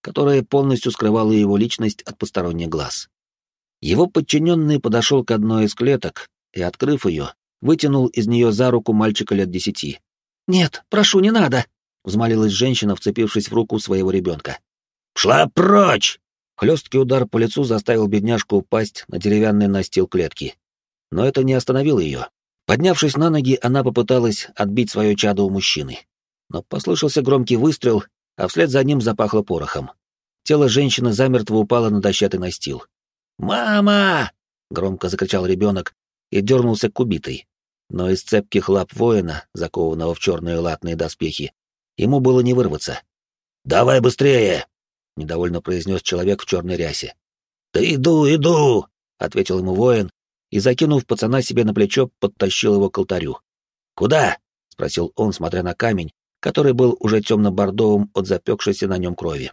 которая полностью скрывала его личность от посторонних глаз. Его подчиненный подошел к одной из клеток и, открыв ее, вытянул из нее за руку мальчика лет десяти. «Нет, прошу, не надо!» — взмолилась женщина, вцепившись в руку своего ребенка. «Шла прочь!» Хлесткий удар по лицу заставил бедняжку упасть на деревянный настил клетки. Но это не остановило ее. Поднявшись на ноги, она попыталась отбить свое чадо у мужчины. Но послышался громкий выстрел, а вслед за ним запахло порохом. Тело женщины замертво упало на дощатый настил. «Мама!» — громко закричал ребенок и дернулся к убитой. Но из цепких лап воина, закованного в черные латные доспехи, ему было не вырваться. «Давай быстрее!» — недовольно произнес человек в черной рясе. «Да иду, иду!» — ответил ему воин и, закинув пацана себе на плечо, подтащил его к алтарю. «Куда?» — спросил он, смотря на камень, который был уже темно-бордовым от запекшейся на нем крови.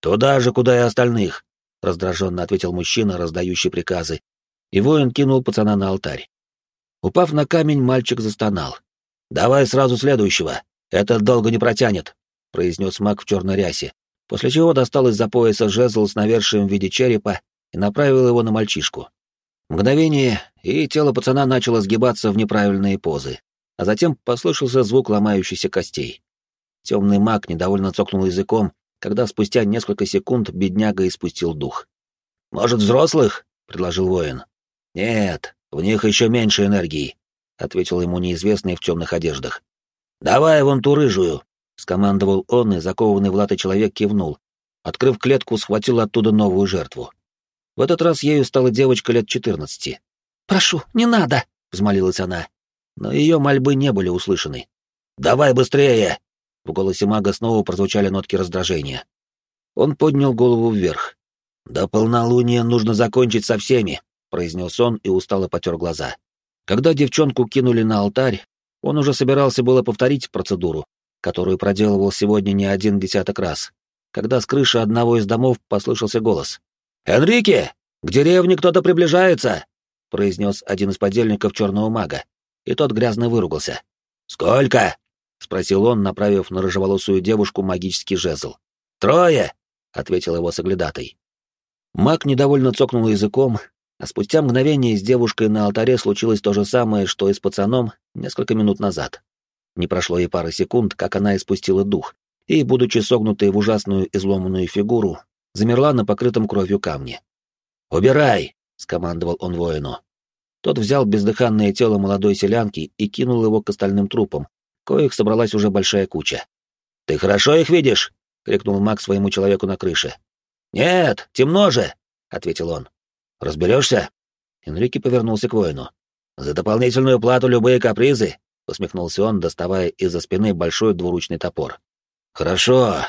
«Туда же, куда и остальных», — раздраженно ответил мужчина, раздающий приказы, и воин кинул пацана на алтарь. Упав на камень, мальчик застонал. «Давай сразу следующего, это долго не протянет», — произнес маг в черной рясе, после чего достал из-за пояса жезл с навершием в виде черепа и направил его на мальчишку. Мгновение, и тело пацана начало сгибаться в неправильные позы, а затем послышался звук ломающихся костей. Темный маг недовольно цокнул языком, когда спустя несколько секунд бедняга испустил дух. «Может, взрослых?» — предложил воин. «Нет, в них еще меньше энергии», — ответил ему неизвестный в темных одеждах. «Давай вон ту рыжую», — скомандовал он, и закованный в латы человек кивнул. Открыв клетку, схватил оттуда новую жертву. В этот раз ею стала девочка лет четырнадцати. «Прошу, не надо!» — взмолилась она. Но ее мольбы не были услышаны. «Давай быстрее!» В голосе мага снова прозвучали нотки раздражения. Он поднял голову вверх. «До полнолуния нужно закончить со всеми», — произнес он и устало потер глаза. Когда девчонку кинули на алтарь, он уже собирался было повторить процедуру, которую проделывал сегодня не один десяток раз, когда с крыши одного из домов послышался голос. «Энрике, к деревне кто-то приближается!» — произнес один из подельников черного мага, и тот грязно выругался. «Сколько?» — спросил он, направив на рыжеволосую девушку магический жезл. «Трое!» — ответил его соглядатой. Маг недовольно цокнул языком, а спустя мгновение с девушкой на алтаре случилось то же самое, что и с пацаном несколько минут назад. Не прошло и пары секунд, как она испустила дух, и, будучи согнутой в ужасную изломанную фигуру, замерла на покрытом кровью камне. «Убирай!» — скомандовал он воину. Тот взял бездыханное тело молодой селянки и кинул его к остальным трупам, коих собралась уже большая куча. «Ты хорошо их видишь?» — крикнул маг своему человеку на крыше. «Нет, темно же!» — ответил он. «Разберешься?» Энрике повернулся к воину. «За дополнительную плату любые капризы!» — усмехнулся он, доставая из-за спины большой двуручный топор. «Хорошо,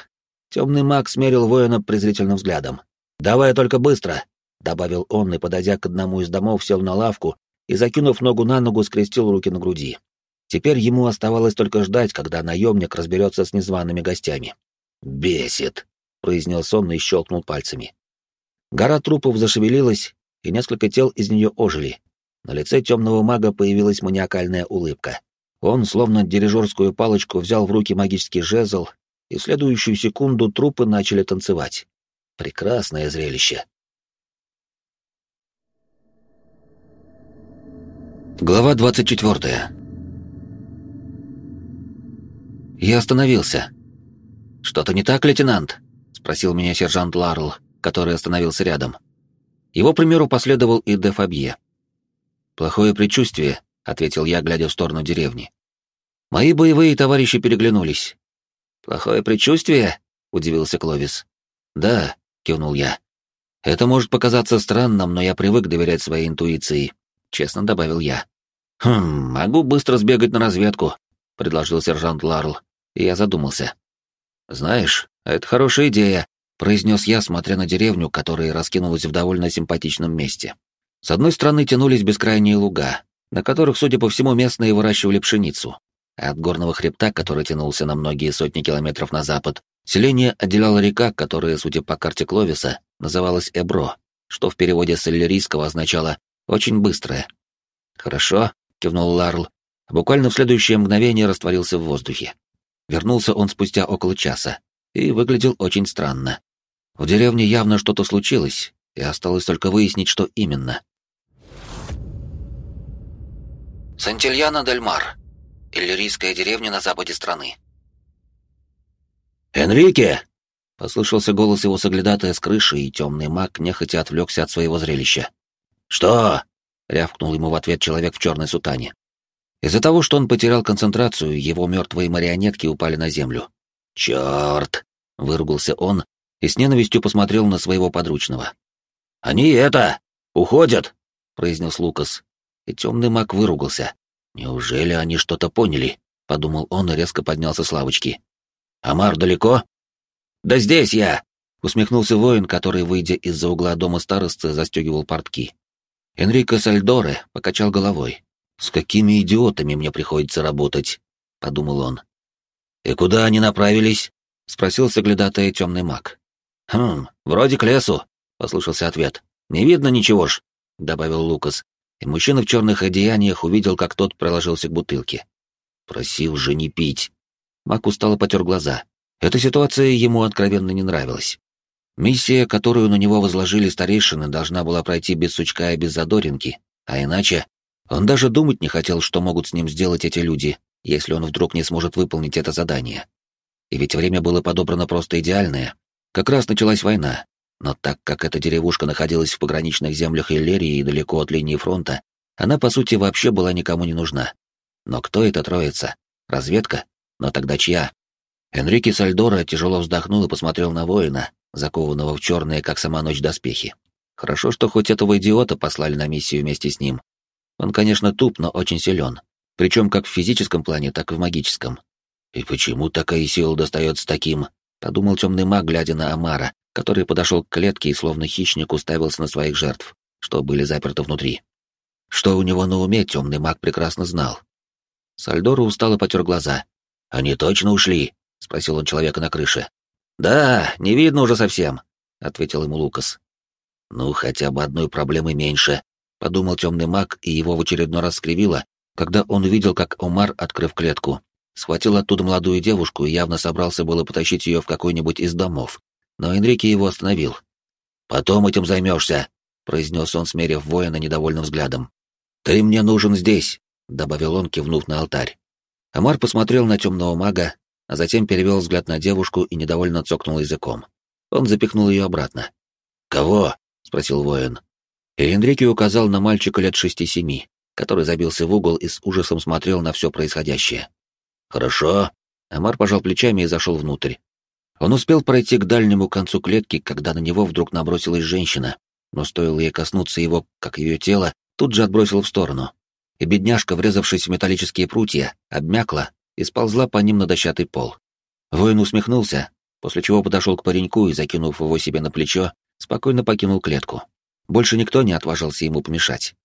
Темный маг смерил воина презрительным взглядом. «Давай только быстро!» — добавил он и, подойдя к одному из домов, сел на лавку и, закинув ногу на ногу, скрестил руки на груди. Теперь ему оставалось только ждать, когда наемник разберется с незваными гостями. «Бесит!» — произнес он и щелкнул пальцами. Гора трупов зашевелилась, и несколько тел из нее ожили. На лице темного мага появилась маниакальная улыбка. Он, словно дирижерскую палочку, взял в руки магический жезл и в следующую секунду трупы начали танцевать. Прекрасное зрелище. Глава 24. Я остановился. «Что-то не так, лейтенант?» — спросил меня сержант Ларл, который остановился рядом. Его примеру последовал и де Фабье. «Плохое предчувствие», — ответил я, глядя в сторону деревни. Мои боевые товарищи переглянулись. «Плохое предчувствие?» — удивился Кловис. «Да», — кивнул я. «Это может показаться странным, но я привык доверять своей интуиции», — честно добавил я. «Хм, могу быстро сбегать на разведку», — предложил сержант Ларл, и я задумался. «Знаешь, это хорошая идея», — произнес я, смотря на деревню, которая раскинулась в довольно симпатичном месте. С одной стороны тянулись бескрайние луга, на которых, судя по всему, местные выращивали пшеницу, от горного хребта, который тянулся на многие сотни километров на запад, селение отделяла река, которая, судя по карте Кловиса, называлась Эбро, что в переводе с иллирийского означало «очень быстрое». «Хорошо», — кивнул Ларл, буквально в следующее мгновение растворился в воздухе. Вернулся он спустя около часа и выглядел очень странно. В деревне явно что-то случилось, и осталось только выяснить, что именно. Сантильяна дель Мар. Иллирийская деревня на западе страны. «Энрике!» — послышался голос его соглядатая с крыши, и темный маг нехотя отвлекся от своего зрелища. «Что?» — рявкнул ему в ответ человек в черной сутане. Из-за того, что он потерял концентрацию, его мертвые марионетки упали на землю. «Черт!» — выругался он и с ненавистью посмотрел на своего подручного. «Они это! Уходят!» — произнес Лукас. И темный маг выругался. «Неужели они что-то поняли?» — подумал он и резко поднялся с лавочки. «Амар далеко?» «Да здесь я!» — усмехнулся воин, который, выйдя из-за угла дома старосты, застегивал портки. Энрико Сальдоре покачал головой. «С какими идиотами мне приходится работать?» — подумал он. «И куда они направились?» — спросил соглядатая темный маг. «Хм, вроде к лесу», — послышался ответ. «Не видно ничего ж», — добавил Лукас, и мужчина в черных одеяниях увидел, как тот приложился к бутылке. «Просил же не пить». Мак устало потер глаза. Эта ситуация ему откровенно не нравилась. Миссия, которую на него возложили старейшины, должна была пройти без сучка и без задоринки, а иначе он даже думать не хотел, что могут с ним сделать эти люди, если он вдруг не сможет выполнить это задание. И ведь время было подобрано просто идеальное. Как раз началась война, но так как эта деревушка находилась в пограничных землях Иллерии и далеко от линии фронта, она, по сути, вообще была никому не нужна. Но кто это троица? Разведка? Но тогда чья? Энрике Сальдора тяжело вздохнул и посмотрел на воина, закованного в черные, как сама ночь, доспехи. Хорошо, что хоть этого идиота послали на миссию вместе с ним. Он, конечно, туп, но очень силен. Причем как в физическом плане, так и в магическом. И почему такая сила достается таким? Подумал темный маг, глядя на Амара, который подошел к клетке и словно хищник уставился на своих жертв, что были заперты внутри. Что у него на уме, темный маг прекрасно знал. Сальдору устало потер глаза. «Они точно ушли?» — спросил он человека на крыше. «Да, не видно уже совсем», — ответил ему Лукас. «Ну, хотя бы одной проблемы меньше», — подумал темный маг, и его в очередной раз скривило, когда он увидел, как Омар, открыв клетку, схватил оттуда молодую девушку и явно собрался было потащить ее в какой-нибудь из домов. Но Энрике его остановил. «Потом этим займешься», — произнес он, смерив воина недовольным взглядом. «Ты мне нужен здесь», — добавил он, кивнув на алтарь. Амар посмотрел на темного мага, а затем перевел взгляд на девушку и недовольно цокнул языком. Он запихнул ее обратно. «Кого?» — спросил воин. И Энрике указал на мальчика лет шести-семи, который забился в угол и с ужасом смотрел на все происходящее. «Хорошо». Амар пожал плечами и зашел внутрь. Он успел пройти к дальнему концу клетки, когда на него вдруг набросилась женщина, но стоило ей коснуться его, как ее тело, тут же отбросил в сторону. И бедняжка, врезавшись в металлические прутья, обмякла и сползла по ним на дощатый пол. Воин усмехнулся, после чего подошел к пареньку и, закинув его себе на плечо, спокойно покинул клетку. Больше никто не отважился ему помешать.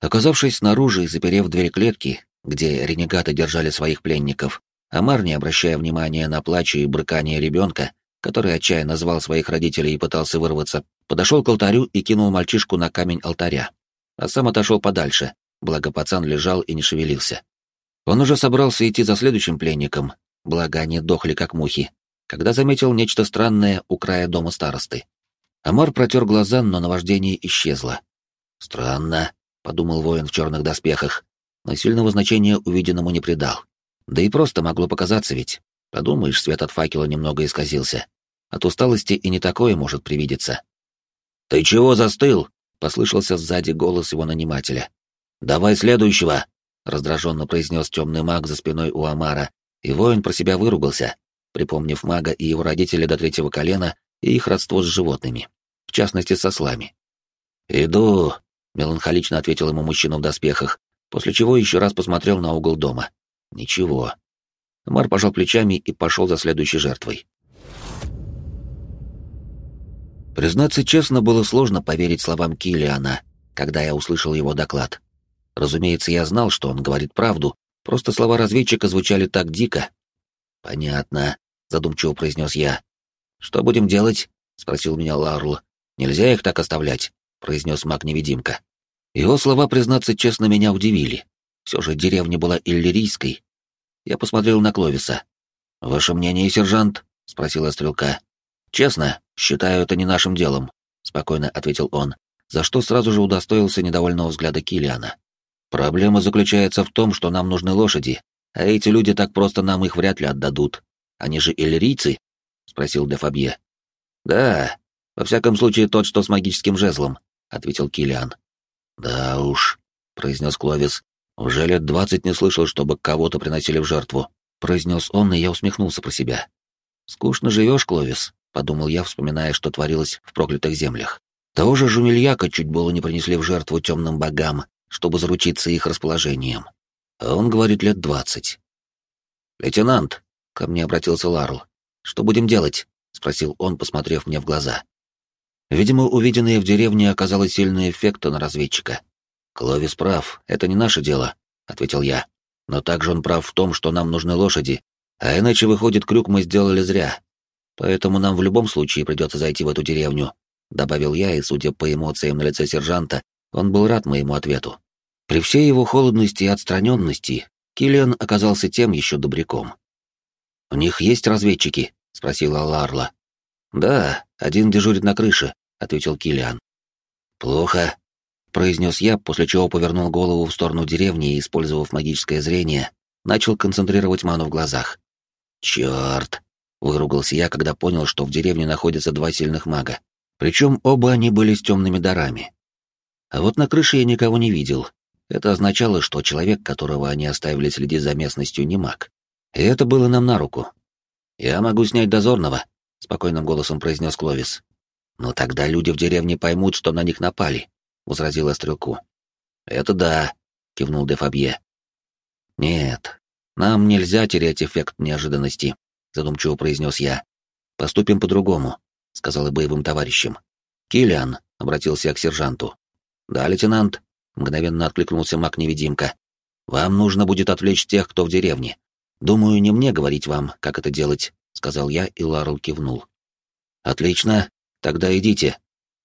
Оказавшись снаружи и заперев дверь клетки, где ренегаты держали своих пленников, Амар, не обращая внимания на плач и брыкание ребенка, который отчаянно звал своих родителей и пытался вырваться, подошел к алтарю и кинул мальчишку на камень алтаря, а сам отошел подальше, благо пацан лежал и не шевелился. Он уже собрался идти за следующим пленником, благо они дохли как мухи, когда заметил нечто странное у края дома старосты. Амар протер глаза, но наваждение исчезло. «Странно», — подумал воин в черных доспехах, но сильного значения увиденному не придал. Да и просто могло показаться ведь. Подумаешь, свет от факела немного исказился. От усталости и не такое может привидеться. «Ты чего застыл?» — послышался сзади голос его нанимателя. «Давай следующего!» — раздраженно произнес темный маг за спиной у Амара, и воин про себя выругался, припомнив мага и его родителей до третьего колена и их родство с животными, в частности, со слами. «Иду», — меланхолично ответил ему мужчина в доспехах, после чего еще раз посмотрел на угол дома. «Ничего». Амар пожал плечами и пошел за следующей жертвой. Признаться честно, было сложно поверить словам Киллиана, когда я услышал его доклад. Разумеется, я знал, что он говорит правду, просто слова разведчика звучали так дико. «Понятно», — задумчиво произнес я. «Что будем делать?» — спросил меня Ларл. «Нельзя их так оставлять», — произнес маг-невидимка. Его слова, признаться честно, меня удивили. Все же деревня была иллирийской. Я посмотрел на Кловиса. «Ваше мнение, сержант?» — спросила стрелка. «Честно, Считаю это не нашим делом, спокойно ответил он, за что сразу же удостоился недовольного взгляда Килиана. Проблема заключается в том, что нам нужны лошади, а эти люди так просто нам их вряд ли отдадут. Они же иллирийцы? Спросил де Фабье. Да, во всяком случае тот, что с магическим жезлом, ответил Килиан. Да уж, произнес Кловис. Уже лет двадцать не слышал, чтобы кого-то приносили в жертву, произнес он, и я усмехнулся про себя. Скучно живешь, Кловис, подумал я, вспоминая, что творилось в проклятых землях. Того же Жумельяка чуть было не принесли в жертву темным богам, чтобы заручиться их расположением. А он говорит лет двадцать. «Лейтенант», — ко мне обратился Ларл, — «что будем делать?» — спросил он, посмотрев мне в глаза. Видимо, увиденное в деревне оказало сильный эффект на разведчика. «Кловис прав, это не наше дело», — ответил я. «Но также он прав в том, что нам нужны лошади, а иначе, выходит, крюк мы сделали зря. Поэтому нам в любом случае придется зайти в эту деревню», — добавил я, и, судя по эмоциям на лице сержанта, он был рад моему ответу. При всей его холодности и отстраненности Киллиан оказался тем еще добряком. «У них есть разведчики?» — спросила Ларла. «Да, один дежурит на крыше», — ответил Киллиан. «Плохо», — произнес я, после чего повернул голову в сторону деревни и, использовав магическое зрение, начал концентрировать ману в глазах. «Черт!» — выругался я, когда понял, что в деревне находятся два сильных мага. Причем оба они были с темными дарами. А вот на крыше я никого не видел, это означало, что человек, которого они оставили следить за местностью, не маг. И это было нам на руку. «Я могу снять дозорного», — спокойным голосом произнес Кловис. «Но тогда люди в деревне поймут, что на них напали», — возразила Стрелку. «Это да», — кивнул де Фабье. «Нет, нам нельзя терять эффект неожиданности», — задумчиво произнес я. «Поступим по-другому», — сказал и боевым товарищам. «Киллиан», — обратился я к сержанту. «Да, лейтенант», Мгновенно откликнулся маг-невидимка. «Вам нужно будет отвлечь тех, кто в деревне. Думаю, не мне говорить вам, как это делать», — сказал я, и Ларл кивнул. «Отлично. Тогда идите.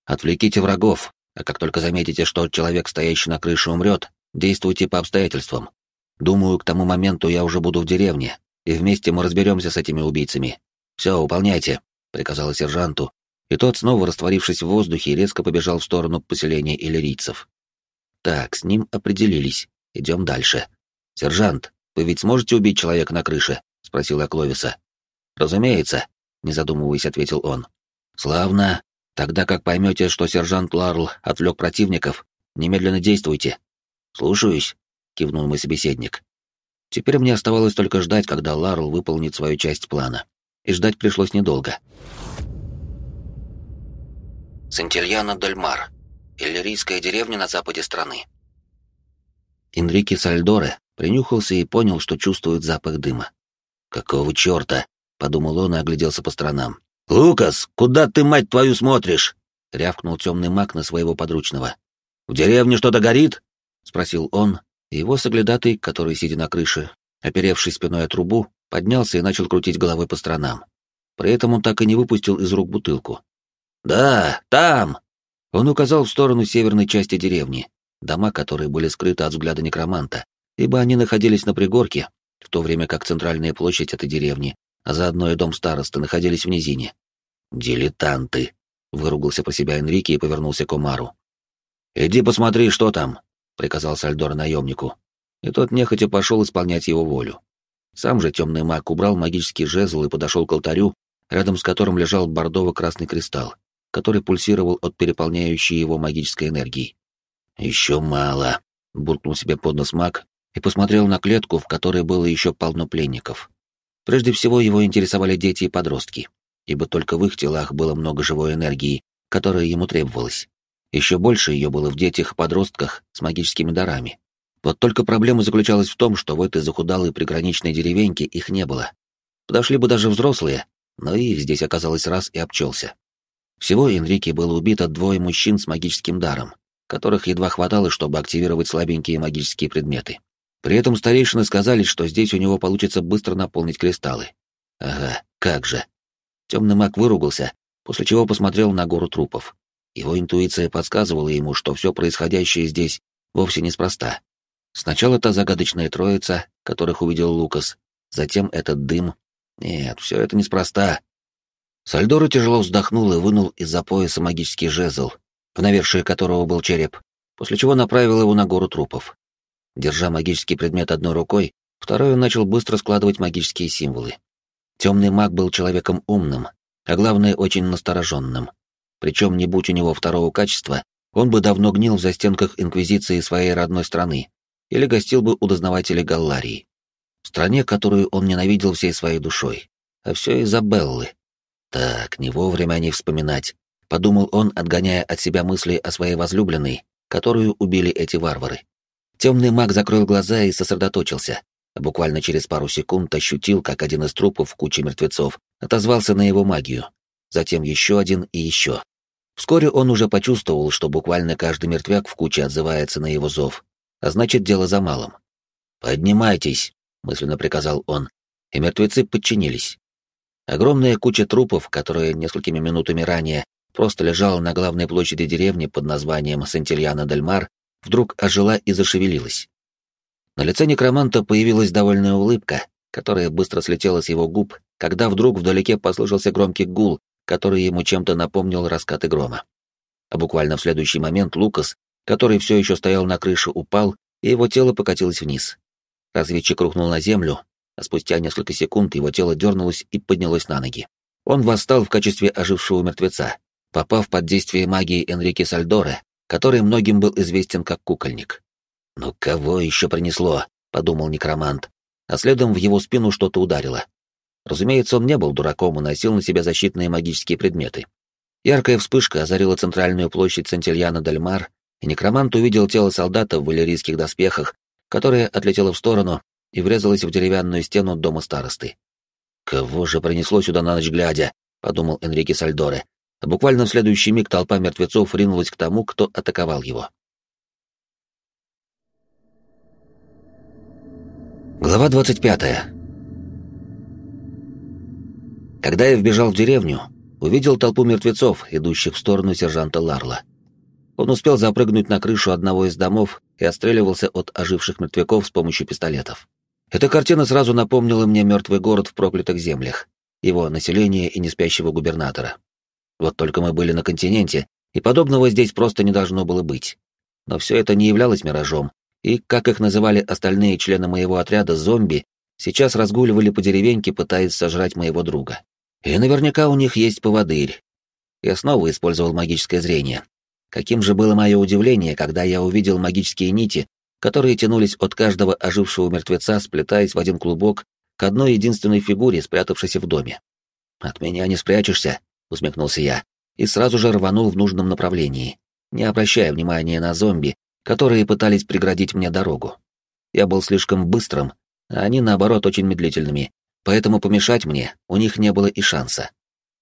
Отвлеките врагов, а как только заметите, что человек, стоящий на крыше, умрет, действуйте по обстоятельствам. Думаю, к тому моменту я уже буду в деревне, и вместе мы разберемся с этими убийцами. Все, выполняйте», — приказала сержанту, и тот, снова растворившись в воздухе, резко побежал в сторону поселения иллирийцев. Так, с ним определились. Идем дальше. Сержант, вы ведь сможете убить человека на крыше? спросил я Кловиса. Разумеется, не задумываясь, ответил он. Славно. Тогда как поймете, что сержант Ларл отвлек противников, немедленно действуйте. Слушаюсь, кивнул мой собеседник. Теперь мне оставалось только ждать, когда Ларл выполнит свою часть плана. И ждать пришлось недолго. Сантильяна Дельмар. Иллирийская деревня на западе страны. Энрике Сальдоре принюхался и понял, что чувствует запах дыма. «Какого черта?» — подумал он и огляделся по сторонам. «Лукас, куда ты, мать твою, смотришь?» — рявкнул темный маг на своего подручного. «В деревне что-то горит?» — спросил он, его соглядатый, который, сидя на крыше, оперевший спиной о трубу, поднялся и начал крутить головой по сторонам. При этом он так и не выпустил из рук бутылку. «Да, там!» Он указал в сторону северной части деревни, дома, которые были скрыты от взгляда некроманта, ибо они находились на пригорке, в то время как центральная площадь этой деревни, а заодно и дом старосты, находились в низине. «Дилетанты!» — выругался про себя Энрике и повернулся к Омару. «Иди посмотри, что там!» — приказал Сальдор наемнику. И тот нехотя пошел исполнять его волю. Сам же темный маг убрал магический жезл и подошел к алтарю, рядом с которым лежал бордово-красный кристалл который пульсировал от переполняющей его магической энергии. «Еще мало», — буркнул себе под нос маг и посмотрел на клетку, в которой было еще полно пленников. Прежде всего его интересовали дети и подростки, ибо только в их телах было много живой энергии, которая ему требовалась. Еще больше ее было в детях и подростках с магическими дарами. Вот только проблема заключалась в том, что в этой захудалой приграничной деревеньке их не было. Подошли бы даже взрослые, но их здесь оказалось раз и обчелся. Всего Энрике было убито двое мужчин с магическим даром, которых едва хватало, чтобы активировать слабенькие магические предметы. При этом старейшины сказали, что здесь у него получится быстро наполнить кристаллы. Ага, как же. Темный маг выругался, после чего посмотрел на гору трупов. Его интуиция подсказывала ему, что все происходящее здесь вовсе неспроста. Сначала та загадочная троица, которых увидел Лукас, затем этот дым. Нет, все это неспроста. Сальдора тяжело вздохнул и вынул из-за пояса магический жезл, в навершие которого был череп, после чего направил его на гору трупов. Держа магический предмет одной рукой, второй начал быстро складывать магические символы. Темный маг был человеком умным, а главное, очень настороженным. Причем, не будь у него второго качества, он бы давно гнил в застенках Инквизиции своей родной страны или гостил бы у дознавателей Галларии. В стране, которую он ненавидел всей своей душой. А все из-за Беллы, так, не вовремя о вспоминать, подумал он, отгоняя от себя мысли о своей возлюбленной, которую убили эти варвары. Темный маг закрыл глаза и сосредоточился. буквально через пару секунд ощутил, как один из трупов в куче мертвецов отозвался на его магию. Затем еще один и еще. Вскоре он уже почувствовал, что буквально каждый мертвяк в куче отзывается на его зов. А значит, дело за малым. «Поднимайтесь», — мысленно приказал он, и мертвецы подчинились. Огромная куча трупов, которая несколькими минутами ранее просто лежала на главной площади деревни под названием Сантильяна-дель-Мар, вдруг ожила и зашевелилась. На лице некроманта появилась довольная улыбка, которая быстро слетела с его губ, когда вдруг вдалеке послышался громкий гул, который ему чем-то напомнил раскаты грома. А буквально в следующий момент Лукас, который все еще стоял на крыше, упал, и его тело покатилось вниз. Разведчик рухнул на землю, а спустя несколько секунд его тело дернулось и поднялось на ноги. Он восстал в качестве ожившего мертвеца, попав под действие магии Энрике Сальдоре, который многим был известен как кукольник. «Ну кого еще принесло?» — подумал некромант, а следом в его спину что-то ударило. Разумеется, он не был дураком и носил на себе защитные магические предметы. Яркая вспышка озарила центральную площадь Сантильяна-дель-Мар, и некромант увидел тело солдата в валерийских доспехах, которое отлетело в сторону и врезалась в деревянную стену дома старосты. «Кого же принесло сюда на ночь глядя?» — подумал Энрике Сальдоре. А буквально в следующий миг толпа мертвецов ринулась к тому, кто атаковал его. Глава 25. Когда я вбежал в деревню, увидел толпу мертвецов, идущих в сторону сержанта Ларла. Он успел запрыгнуть на крышу одного из домов и отстреливался от оживших мертвяков с помощью пистолетов. Эта картина сразу напомнила мне мертвый город в проклятых землях, его население и неспящего губернатора. Вот только мы были на континенте, и подобного здесь просто не должно было быть. Но все это не являлось миражом, и, как их называли остальные члены моего отряда, зомби, сейчас разгуливали по деревеньке, пытаясь сожрать моего друга. И наверняка у них есть поводырь. Я снова использовал магическое зрение. Каким же было мое удивление, когда я увидел магические нити, которые тянулись от каждого ожившего мертвеца, сплетаясь в один клубок к одной единственной фигуре, спрятавшейся в доме. «От меня не спрячешься», — усмехнулся я, и сразу же рванул в нужном направлении, не обращая внимания на зомби, которые пытались преградить мне дорогу. Я был слишком быстрым, а они, наоборот, очень медлительными, поэтому помешать мне у них не было и шанса.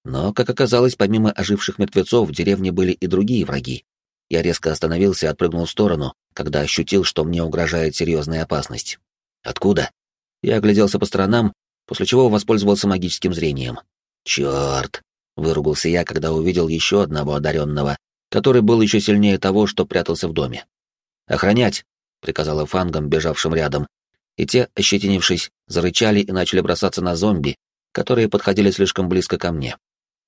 Но, как оказалось, помимо оживших мертвецов в деревне были и другие враги. Я резко остановился и отпрыгнул в сторону, когда ощутил, что мне угрожает серьезная опасность. Откуда? Я огляделся по сторонам, после чего воспользовался магическим зрением. Черт! Выругался я, когда увидел еще одного одаренного, который был еще сильнее того, что прятался в доме. «Охранять!» — приказала фангам, бежавшим рядом, и те, ощетинившись, зарычали и начали бросаться на зомби, которые подходили слишком близко ко мне.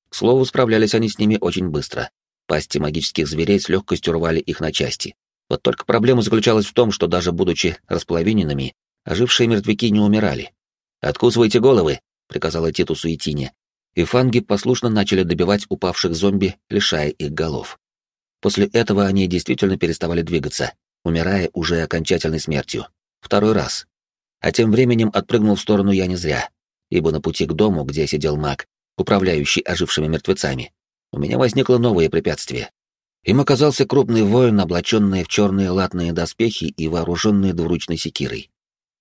К слову, справлялись они с ними очень быстро. Пасти магических зверей с легкостью рвали их на части. Вот только проблема заключалась в том, что даже будучи располовиненными, ожившие мертвяки не умирали. «Откусывайте головы!» — приказала Титусу и Тине, и фанги послушно начали добивать упавших зомби, лишая их голов. После этого они действительно переставали двигаться, умирая уже окончательной смертью. Второй раз. А тем временем отпрыгнул в сторону я не зря, ибо на пути к дому, где сидел маг, управляющий ожившими мертвецами, у меня возникло новое препятствие. Им оказался крупный воин, облаченный в черные латные доспехи и вооруженный двуручной секирой.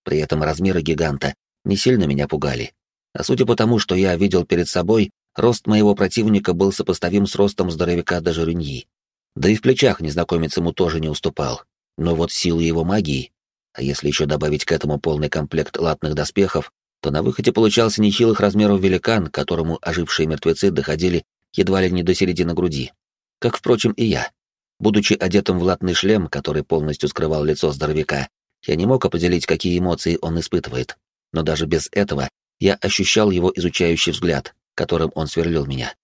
При этом размеры гиганта не сильно меня пугали. А судя по тому, что я видел перед собой, рост моего противника был сопоставим с ростом здоровяка до Жеруньи. Да и в плечах незнакомец ему тоже не уступал. Но вот силы его магии, а если еще добавить к этому полный комплект латных доспехов, то на выходе получался нехилых размеров великан, которому ожившие мертвецы доходили едва ли не до середины груди как, впрочем, и я. Будучи одетым в латный шлем, который полностью скрывал лицо здоровяка, я не мог определить, какие эмоции он испытывает, но даже без этого я ощущал его изучающий взгляд, которым он сверлил меня.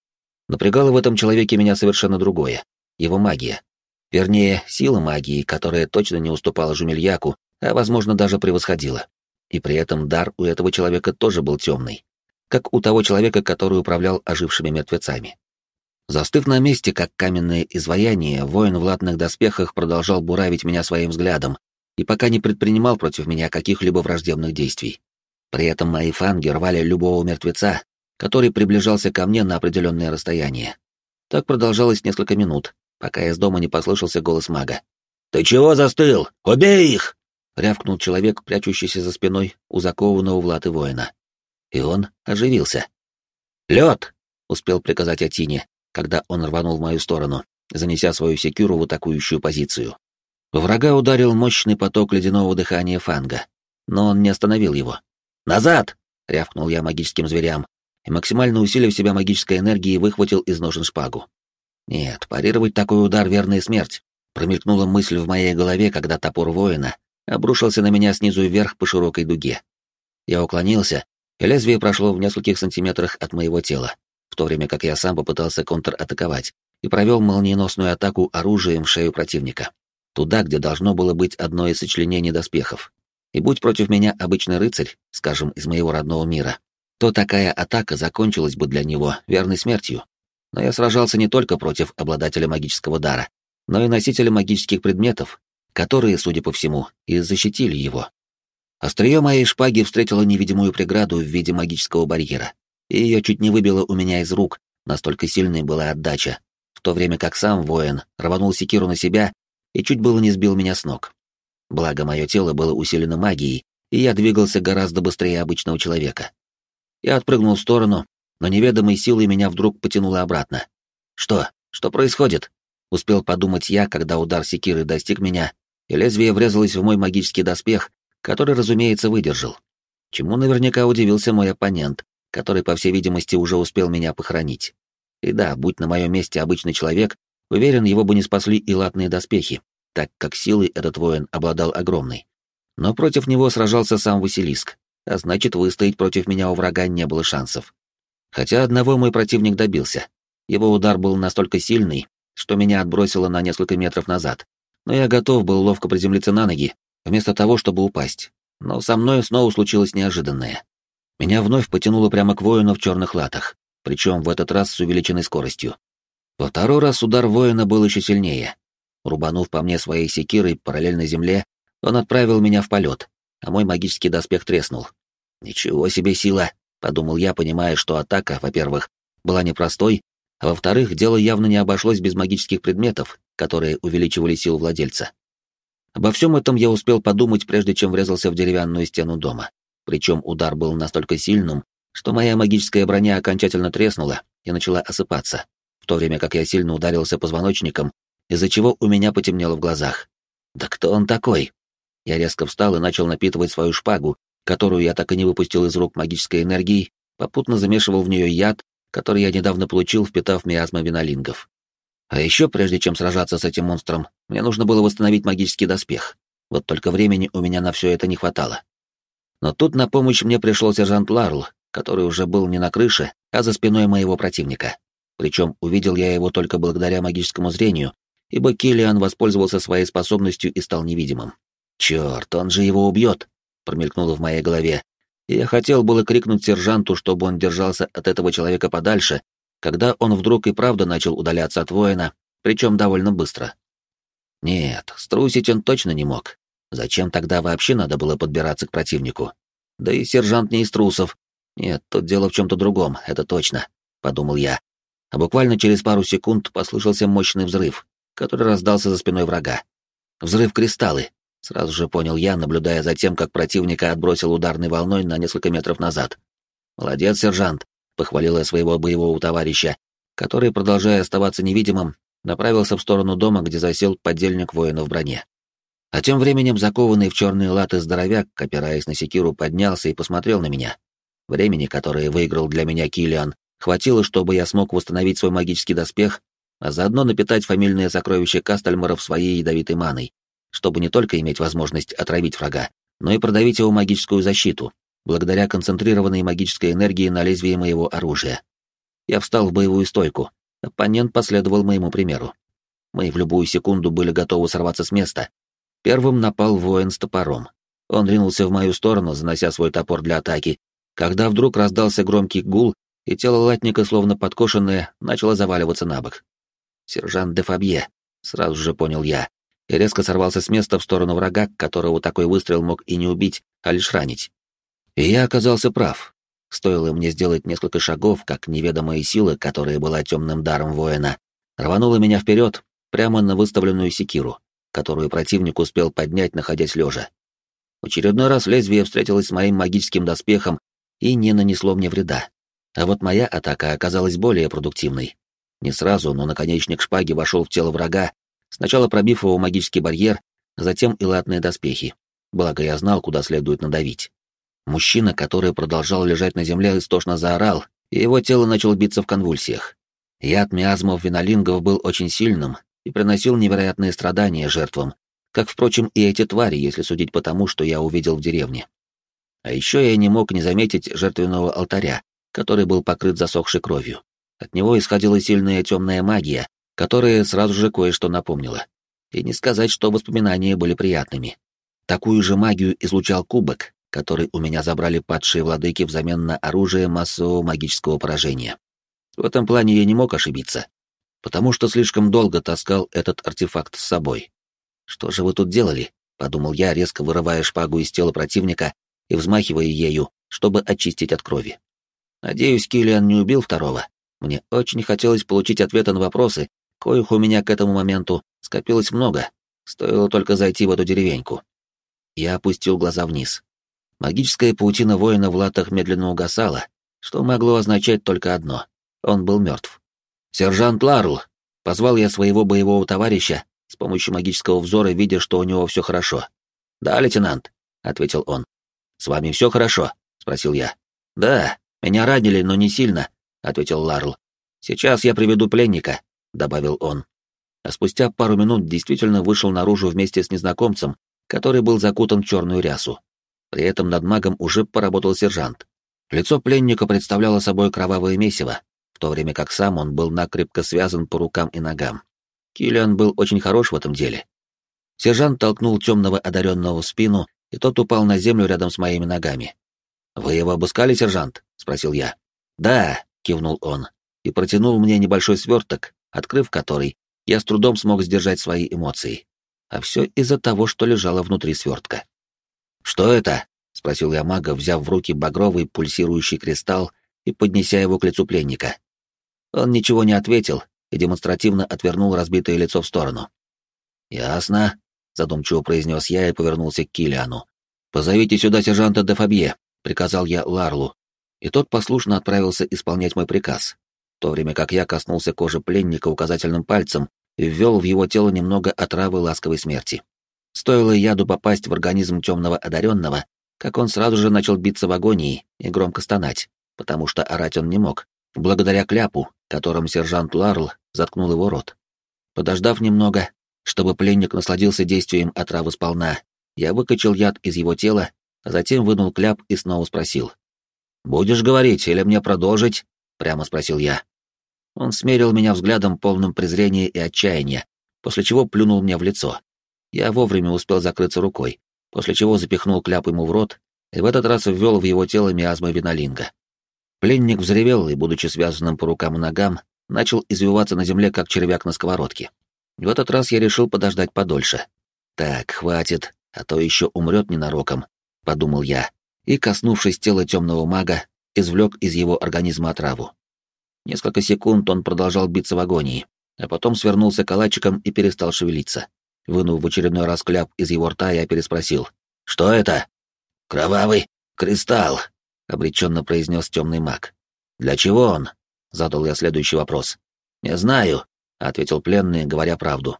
Напрягало в этом человеке меня совершенно другое — его магия. Вернее, сила магии, которая точно не уступала Жумельяку, а, возможно, даже превосходила. И при этом дар у этого человека тоже был темный, как у того человека, который управлял ожившими мертвецами. Застыв на месте, как каменное изваяние, воин в латных доспехах продолжал буравить меня своим взглядом и пока не предпринимал против меня каких-либо враждебных действий. При этом мои фанги рвали любого мертвеца, который приближался ко мне на определенное расстояние. Так продолжалось несколько минут, пока из дома не послышался голос мага. «Ты чего застыл? Убей их!» — рявкнул человек, прячущийся за спиной у закованного в латы воина. И он оживился. «Лед!» — успел приказать Атине, когда он рванул в мою сторону, занеся свою секюру в атакующую позицию. Врага ударил мощный поток ледяного дыхания фанга, но он не остановил его. «Назад!» — рявкнул я магическим зверям, и, максимально усилив себя магической энергией, выхватил из ножен шпагу. Нет, парировать такой удар — верная смерть. Промелькнула мысль в моей голове, когда топор воина обрушился на меня снизу вверх по широкой дуге. Я уклонился, и лезвие прошло в нескольких сантиметрах от моего тела, в то время как я сам попытался контратаковать и провел молниеносную атаку оружием в шею противника. Туда, где должно было быть одно из сочленений доспехов. И будь против меня обычный рыцарь, скажем, из моего родного мира, то такая атака закончилась бы для него верной смертью. Но я сражался не только против обладателя магического дара, но и носителя магических предметов, которые, судя по всему, и защитили его. Острие моей шпаги встретило невидимую преграду в виде магического барьера, и ее чуть не выбило у меня из рук, настолько сильной была отдача, в то время как сам воин рванул секиру на себя и чуть было не сбил меня с ног. Благо, мое тело было усилено магией, и я двигался гораздо быстрее обычного человека. Я отпрыгнул в сторону, но неведомой силой меня вдруг потянуло обратно. Что? Что происходит? Успел подумать я, когда удар секиры достиг меня, и лезвие врезалось в мой магический доспех, который, разумеется, выдержал. Чему наверняка удивился мой оппонент, который, по всей видимости, уже успел меня похоронить. И да, будь на моем месте обычный человек, уверен, его бы не спасли и латные доспехи, так как силой этот воин обладал огромной. Но против него сражался сам Василиск, а значит, выстоять против меня у врага не было шансов. Хотя одного мой противник добился. Его удар был настолько сильный, что меня отбросило на несколько метров назад. Но я готов был ловко приземлиться на ноги, вместо того, чтобы упасть. Но со мной снова случилось неожиданное. Меня вновь потянуло прямо к воину в черных латах, причем в этот раз с увеличенной скоростью. Во второй раз удар воина был еще сильнее. Рубанув по мне своей секирой параллельно земле, он отправил меня в полет, а мой магический доспех треснул. «Ничего себе сила!» — подумал я, понимая, что атака, во-первых, была непростой, а во-вторых, дело явно не обошлось без магических предметов, которые увеличивали силу владельца. Обо всем этом я успел подумать, прежде чем врезался в деревянную стену дома. Причем удар был настолько сильным, что моя магическая броня окончательно треснула и начала осыпаться, в то время как я сильно ударился позвоночником, из-за чего у меня потемнело в глазах. «Да кто он такой?» Я резко встал и начал напитывать свою шпагу, которую я так и не выпустил из рук магической энергии, попутно замешивал в нее яд, который я недавно получил, впитав миазмы винолингов. А еще, прежде чем сражаться с этим монстром, мне нужно было восстановить магический доспех. Вот только времени у меня на все это не хватало. Но тут на помощь мне пришел сержант Ларл, который уже был не на крыше, а за спиной моего противника. Причем увидел я его только благодаря магическому зрению, ибо Киллиан воспользовался своей способностью и стал невидимым. «Черт, он же его убьет!» — промелькнуло в моей голове, и я хотел было крикнуть сержанту, чтобы он держался от этого человека подальше, когда он вдруг и правда начал удаляться от воина, причем довольно быстро. Нет, струсить он точно не мог. Зачем тогда вообще надо было подбираться к противнику? Да и сержант не из трусов. Нет, тут дело в чем-то другом, это точно, — подумал я. А буквально через пару секунд послышался мощный взрыв, который раздался за спиной врага. Взрыв кристаллы, Сразу же понял я, наблюдая за тем, как противника отбросил ударной волной на несколько метров назад. «Молодец, сержант», — похвалил я своего боевого товарища, который, продолжая оставаться невидимым, направился в сторону дома, где засел подельник воина в броне. А тем временем закованный в черные латы здоровяк, опираясь на секиру, поднялся и посмотрел на меня. Времени, которое выиграл для меня Килиан, хватило, чтобы я смог восстановить свой магический доспех, а заодно напитать фамильное сокровище Кастальмаров своей ядовитой маной, чтобы не только иметь возможность отравить врага, но и продавить его магическую защиту, благодаря концентрированной магической энергии на лезвии моего оружия. Я встал в боевую стойку. Оппонент последовал моему примеру. Мы в любую секунду были готовы сорваться с места. Первым напал воин с топором. Он ринулся в мою сторону, занося свой топор для атаки, когда вдруг раздался громкий гул, и тело латника, словно подкошенное, начало заваливаться на бок. «Сержант де Фабье», — сразу же понял я, и резко сорвался с места в сторону врага, которого такой выстрел мог и не убить, а лишь ранить. И я оказался прав. Стоило мне сделать несколько шагов, как неведомая сила, которая была темным даром воина, рванула меня вперед, прямо на выставленную секиру, которую противник успел поднять, находясь лежа. В очередной раз лезвие встретилось с моим магическим доспехом и не нанесло мне вреда. А вот моя атака оказалась более продуктивной. Не сразу, но наконечник шпаги вошел в тело врага, сначала пробив его магический барьер, затем и латные доспехи. Благо я знал, куда следует надавить. Мужчина, который продолжал лежать на земле, истошно заорал, и его тело начало биться в конвульсиях. Яд миазмов винолингов был очень сильным и приносил невероятные страдания жертвам, как, впрочем, и эти твари, если судить по тому, что я увидел в деревне. А еще я не мог не заметить жертвенного алтаря, который был покрыт засохшей кровью. От него исходила сильная темная магия, которая сразу же кое-что напомнила. И не сказать, что воспоминания были приятными. Такую же магию излучал кубок, который у меня забрали падшие владыки взамен на оружие массового магического поражения. В этом плане я не мог ошибиться, потому что слишком долго таскал этот артефакт с собой. «Что же вы тут делали?» — подумал я, резко вырывая шпагу из тела противника и взмахивая ею, чтобы очистить от крови. Надеюсь, Киллиан не убил второго. Мне очень хотелось получить ответы на вопросы, коих у меня к этому моменту скопилось много. Стоило только зайти в эту деревеньку. Я опустил глаза вниз. Магическая паутина воина в латах медленно угасала, что могло означать только одно — он был мертв. «Сержант Ларл!» — позвал я своего боевого товарища, с помощью магического взора, видя, что у него все хорошо. «Да, лейтенант», — ответил он. «С вами все хорошо?» — спросил я. «Да, меня ранили, но не сильно», — ответил Ларл. «Сейчас я приведу пленника», — добавил он. А спустя пару минут действительно вышел наружу вместе с незнакомцем, который был закутан в черную рясу. При этом над магом уже поработал сержант. Лицо пленника представляло собой кровавое месиво, в то время как сам он был накрепко связан по рукам и ногам. Киллиан был очень хорош в этом деле. Сержант толкнул темного одаренного в спину, и тот упал на землю рядом с моими ногами. «Вы его обыскали, сержант?» — спросил я. «Да», — кивнул он, и протянул мне небольшой сверток, открыв который, я с трудом смог сдержать свои эмоции. А все из-за того, что лежало внутри свертка. «Что это?» — спросил я мага, взяв в руки багровый пульсирующий кристалл и поднеся его к лицу пленника. Он ничего не ответил и демонстративно отвернул разбитое лицо в сторону. «Ясно», — задумчиво произнес я и повернулся к Килиану. «Позовите сюда сержанта де Фабье», — приказал я Ларлу, и тот послушно отправился исполнять мой приказ, в то время как я коснулся кожи пленника указательным пальцем и ввел в его тело немного отравы ласковой смерти. Стоило яду попасть в организм темного одаренного, как он сразу же начал биться в агонии и громко стонать, потому что орать он не мог, благодаря кляпу, которым сержант Ларл заткнул его рот. Подождав немного, чтобы пленник насладился действием отравы сполна, я выкачал яд из его тела, а затем вынул кляп и снова спросил. «Будешь говорить или мне продолжить?» — прямо спросил я. Он смерил меня взглядом полным презрения и отчаяния, после чего плюнул мне в лицо. Я вовремя успел закрыться рукой, после чего запихнул кляп ему в рот и в этот раз ввел в его тело миазмы винолинга. Пленник взревел и, будучи связанным по рукам и ногам, начал извиваться на земле, как червяк на сковородке. В этот раз я решил подождать подольше. «Так, хватит, а то еще умрет ненароком», — подумал я, и, коснувшись тела темного мага, извлек из его организма отраву. Несколько секунд он продолжал биться в агонии, а потом свернулся калачиком и перестал шевелиться. Вынув в очередной раз кляп из его рта, я переспросил. «Что это?» «Кровавый кристалл», — обреченно произнес темный маг. «Для чего он?» — задал я следующий вопрос. «Не знаю», — ответил пленный, говоря правду.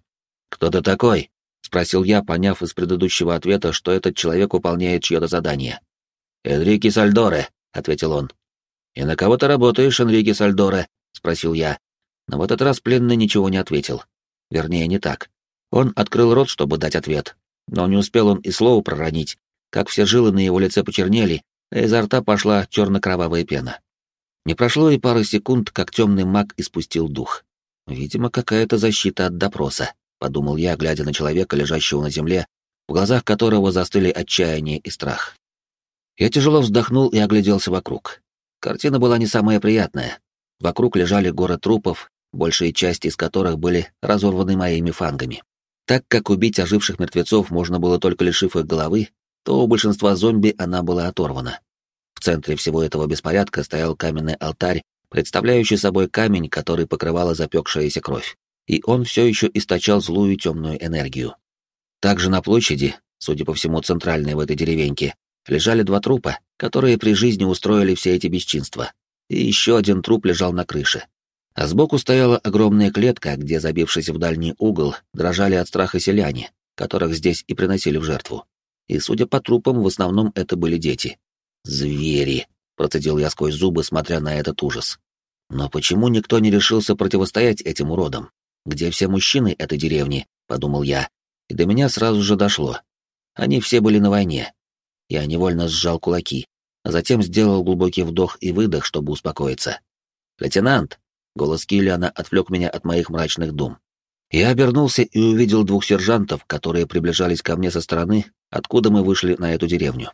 «Кто ты такой?» — спросил я, поняв из предыдущего ответа, что этот человек выполняет чье-то задание. «Энрике Сальдоре», — ответил он. «И на кого ты работаешь, Энрике Сальдоре?» — спросил я. Но в этот раз пленный ничего не ответил. Вернее, не так. Он открыл рот, чтобы дать ответ, но не успел он и слова проронить, как все жилы на его лице почернели, а изо рта пошла черно-кровавая пена. Не прошло и пары секунд, как темный маг испустил дух. Видимо, какая-то защита от допроса, подумал я, глядя на человека, лежащего на земле, в глазах которого застыли отчаяние и страх. Я тяжело вздохнул и огляделся вокруг. Картина была не самая приятная. Вокруг лежали горы трупов, большая часть из которых были разорваны моими фангами. Так как убить оживших мертвецов можно было только лишив их головы, то у большинства зомби она была оторвана. В центре всего этого беспорядка стоял каменный алтарь, представляющий собой камень, который покрывала запекшаяся кровь, и он все еще источал злую темную энергию. Также на площади, судя по всему центральной в этой деревеньке, лежали два трупа, которые при жизни устроили все эти бесчинства, и еще один труп лежал на крыше. А сбоку стояла огромная клетка, где, забившись в дальний угол, дрожали от страха селяне, которых здесь и приносили в жертву. И, судя по трупам, в основном это были дети. «Звери!» — процедил я сквозь зубы, смотря на этот ужас. «Но почему никто не решился противостоять этим уродам? Где все мужчины этой деревни?» — подумал я. И до меня сразу же дошло. Они все были на войне. Я невольно сжал кулаки, а затем сделал глубокий вдох и выдох, чтобы успокоиться. «Лейтенант!» — голос Киллиана отвлек меня от моих мрачных дум. Я обернулся и увидел двух сержантов, которые приближались ко мне со стороны, откуда мы вышли на эту деревню.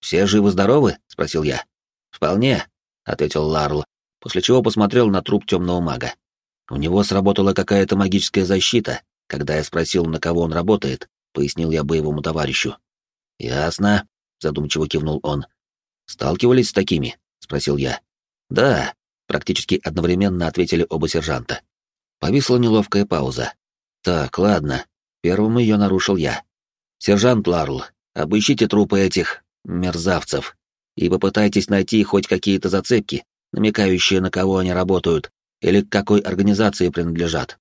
«Все живы-здоровы?» — спросил я. «Вполне», — ответил Ларл, после чего посмотрел на труп темного мага. «У него сработала какая-то магическая защита, когда я спросил, на кого он работает», — пояснил я боевому товарищу. «Ясно», — задумчиво кивнул он. «Сталкивались с такими?» — спросил я. «Да», — практически одновременно ответили оба сержанта. Повисла неловкая пауза. «Так, ладно. Первым ее нарушил я. Сержант Ларл, обыщите трупы этих мерзавцев и попытайтесь найти хоть какие-то зацепки, намекающие, на кого они работают или к какой организации принадлежат.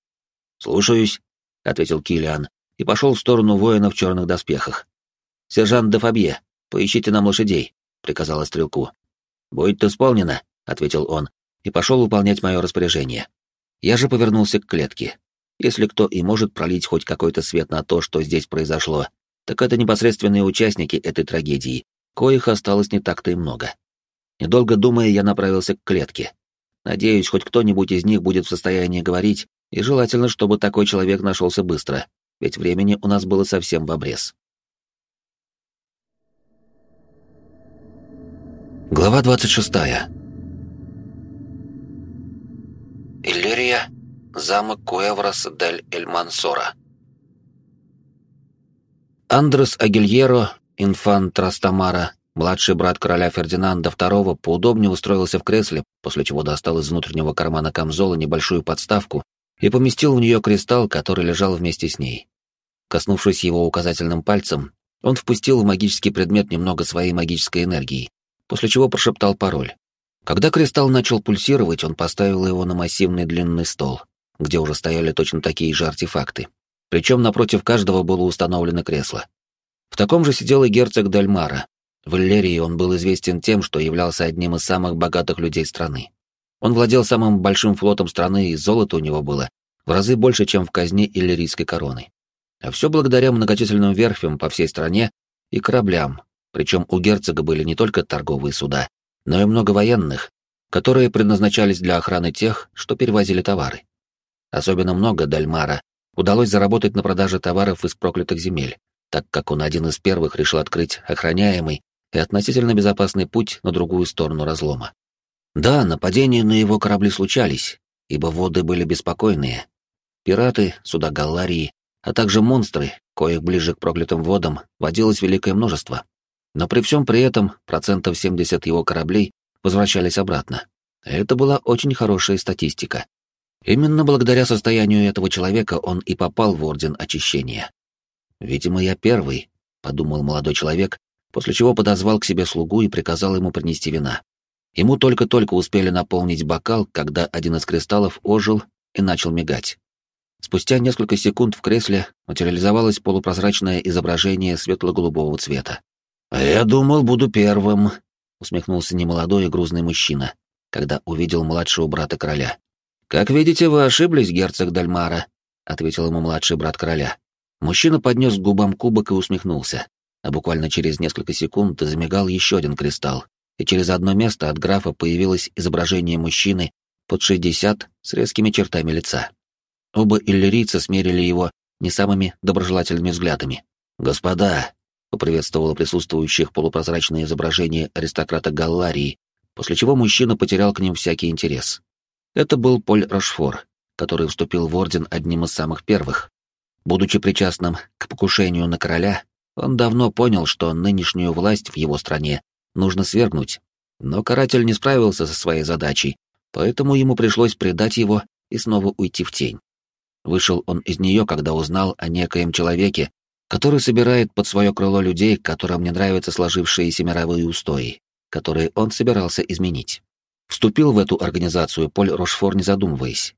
«Слушаюсь», — ответил Килиан и пошел в сторону воина в черных доспехах. «Сержант де Фабье, поищите нам лошадей», — приказала стрелку. «Будет исполнено», — ответил он и пошел выполнять мое распоряжение. Я же повернулся к клетке. Если кто и может пролить хоть какой-то свет на то, что здесь произошло, так это непосредственные участники этой трагедии, коих осталось не так-то и много. Недолго думая, я направился к клетке. Надеюсь, хоть кто-нибудь из них будет в состоянии говорить, и желательно, чтобы такой человек нашелся быстро, ведь времени у нас было совсем в обрез. Глава 26. Иллирия, замок Куэврос дель Эль-Мансора. Андрес Агильеро, инфант Трастамара, младший брат короля Фердинанда II, поудобнее устроился в кресле, после чего достал из внутреннего кармана камзола небольшую подставку и поместил в нее кристалл, который лежал вместе с ней. Коснувшись его указательным пальцем, он впустил в магический предмет немного своей магической энергии, после чего прошептал пароль. Когда кристалл начал пульсировать, он поставил его на массивный длинный стол, где уже стояли точно такие же артефакты, причем напротив каждого было установлено кресло. В таком же сидел и герцог Дальмара. В Иллерии он был известен тем, что являлся одним из самых богатых людей страны. Он владел самым большим флотом страны, и золота у него было в разы больше, чем в казне иллирийской короны. А все благодаря многочисленным верфям по всей стране и кораблям, причем у герцога были не только торговые суда, но и много военных, которые предназначались для охраны тех, что перевозили товары. Особенно много Дальмара удалось заработать на продаже товаров из проклятых земель, так как он один из первых решил открыть охраняемый и относительно безопасный путь на другую сторону разлома. Да, нападения на его корабли случались, ибо воды были беспокойные. Пираты, суда Галларии, а также монстры, коих ближе к проклятым водам водилось великое множество. Но при всем при этом процентов 70 его кораблей возвращались обратно. Это была очень хорошая статистика. Именно благодаря состоянию этого человека он и попал в Орден Очищения. «Видимо, я первый», — подумал молодой человек, после чего подозвал к себе слугу и приказал ему принести вина. Ему только-только успели наполнить бокал, когда один из кристаллов ожил и начал мигать. Спустя несколько секунд в кресле материализовалось полупрозрачное изображение светло-голубого цвета. «А я думал, буду первым», — усмехнулся немолодой и грузный мужчина, когда увидел младшего брата короля. «Как видите, вы ошиблись, герцог Дальмара», — ответил ему младший брат короля. Мужчина поднес к губам кубок и усмехнулся, а буквально через несколько секунд замигал еще один кристалл, и через одно место от графа появилось изображение мужчины под 60 с резкими чертами лица. Оба иллирийца смерили его не самыми доброжелательными взглядами. «Господа!» — поприветствовало присутствующих полупрозрачное изображение аристократа Галларии, после чего мужчина потерял к ним всякий интерес. Это был Поль Рошфор, который вступил в орден одним из самых первых. Будучи причастным к покушению на короля, он давно понял, что нынешнюю власть в его стране нужно свергнуть, но каратель не справился со своей задачей, поэтому ему пришлось предать его и снова уйти в тень. Вышел он из нее, когда узнал о некоем человеке, который собирает под свое крыло людей, которым не нравятся сложившиеся мировые устои, которые он собирался изменить. Вступил в эту организацию Поль Рошфор, не задумываясь.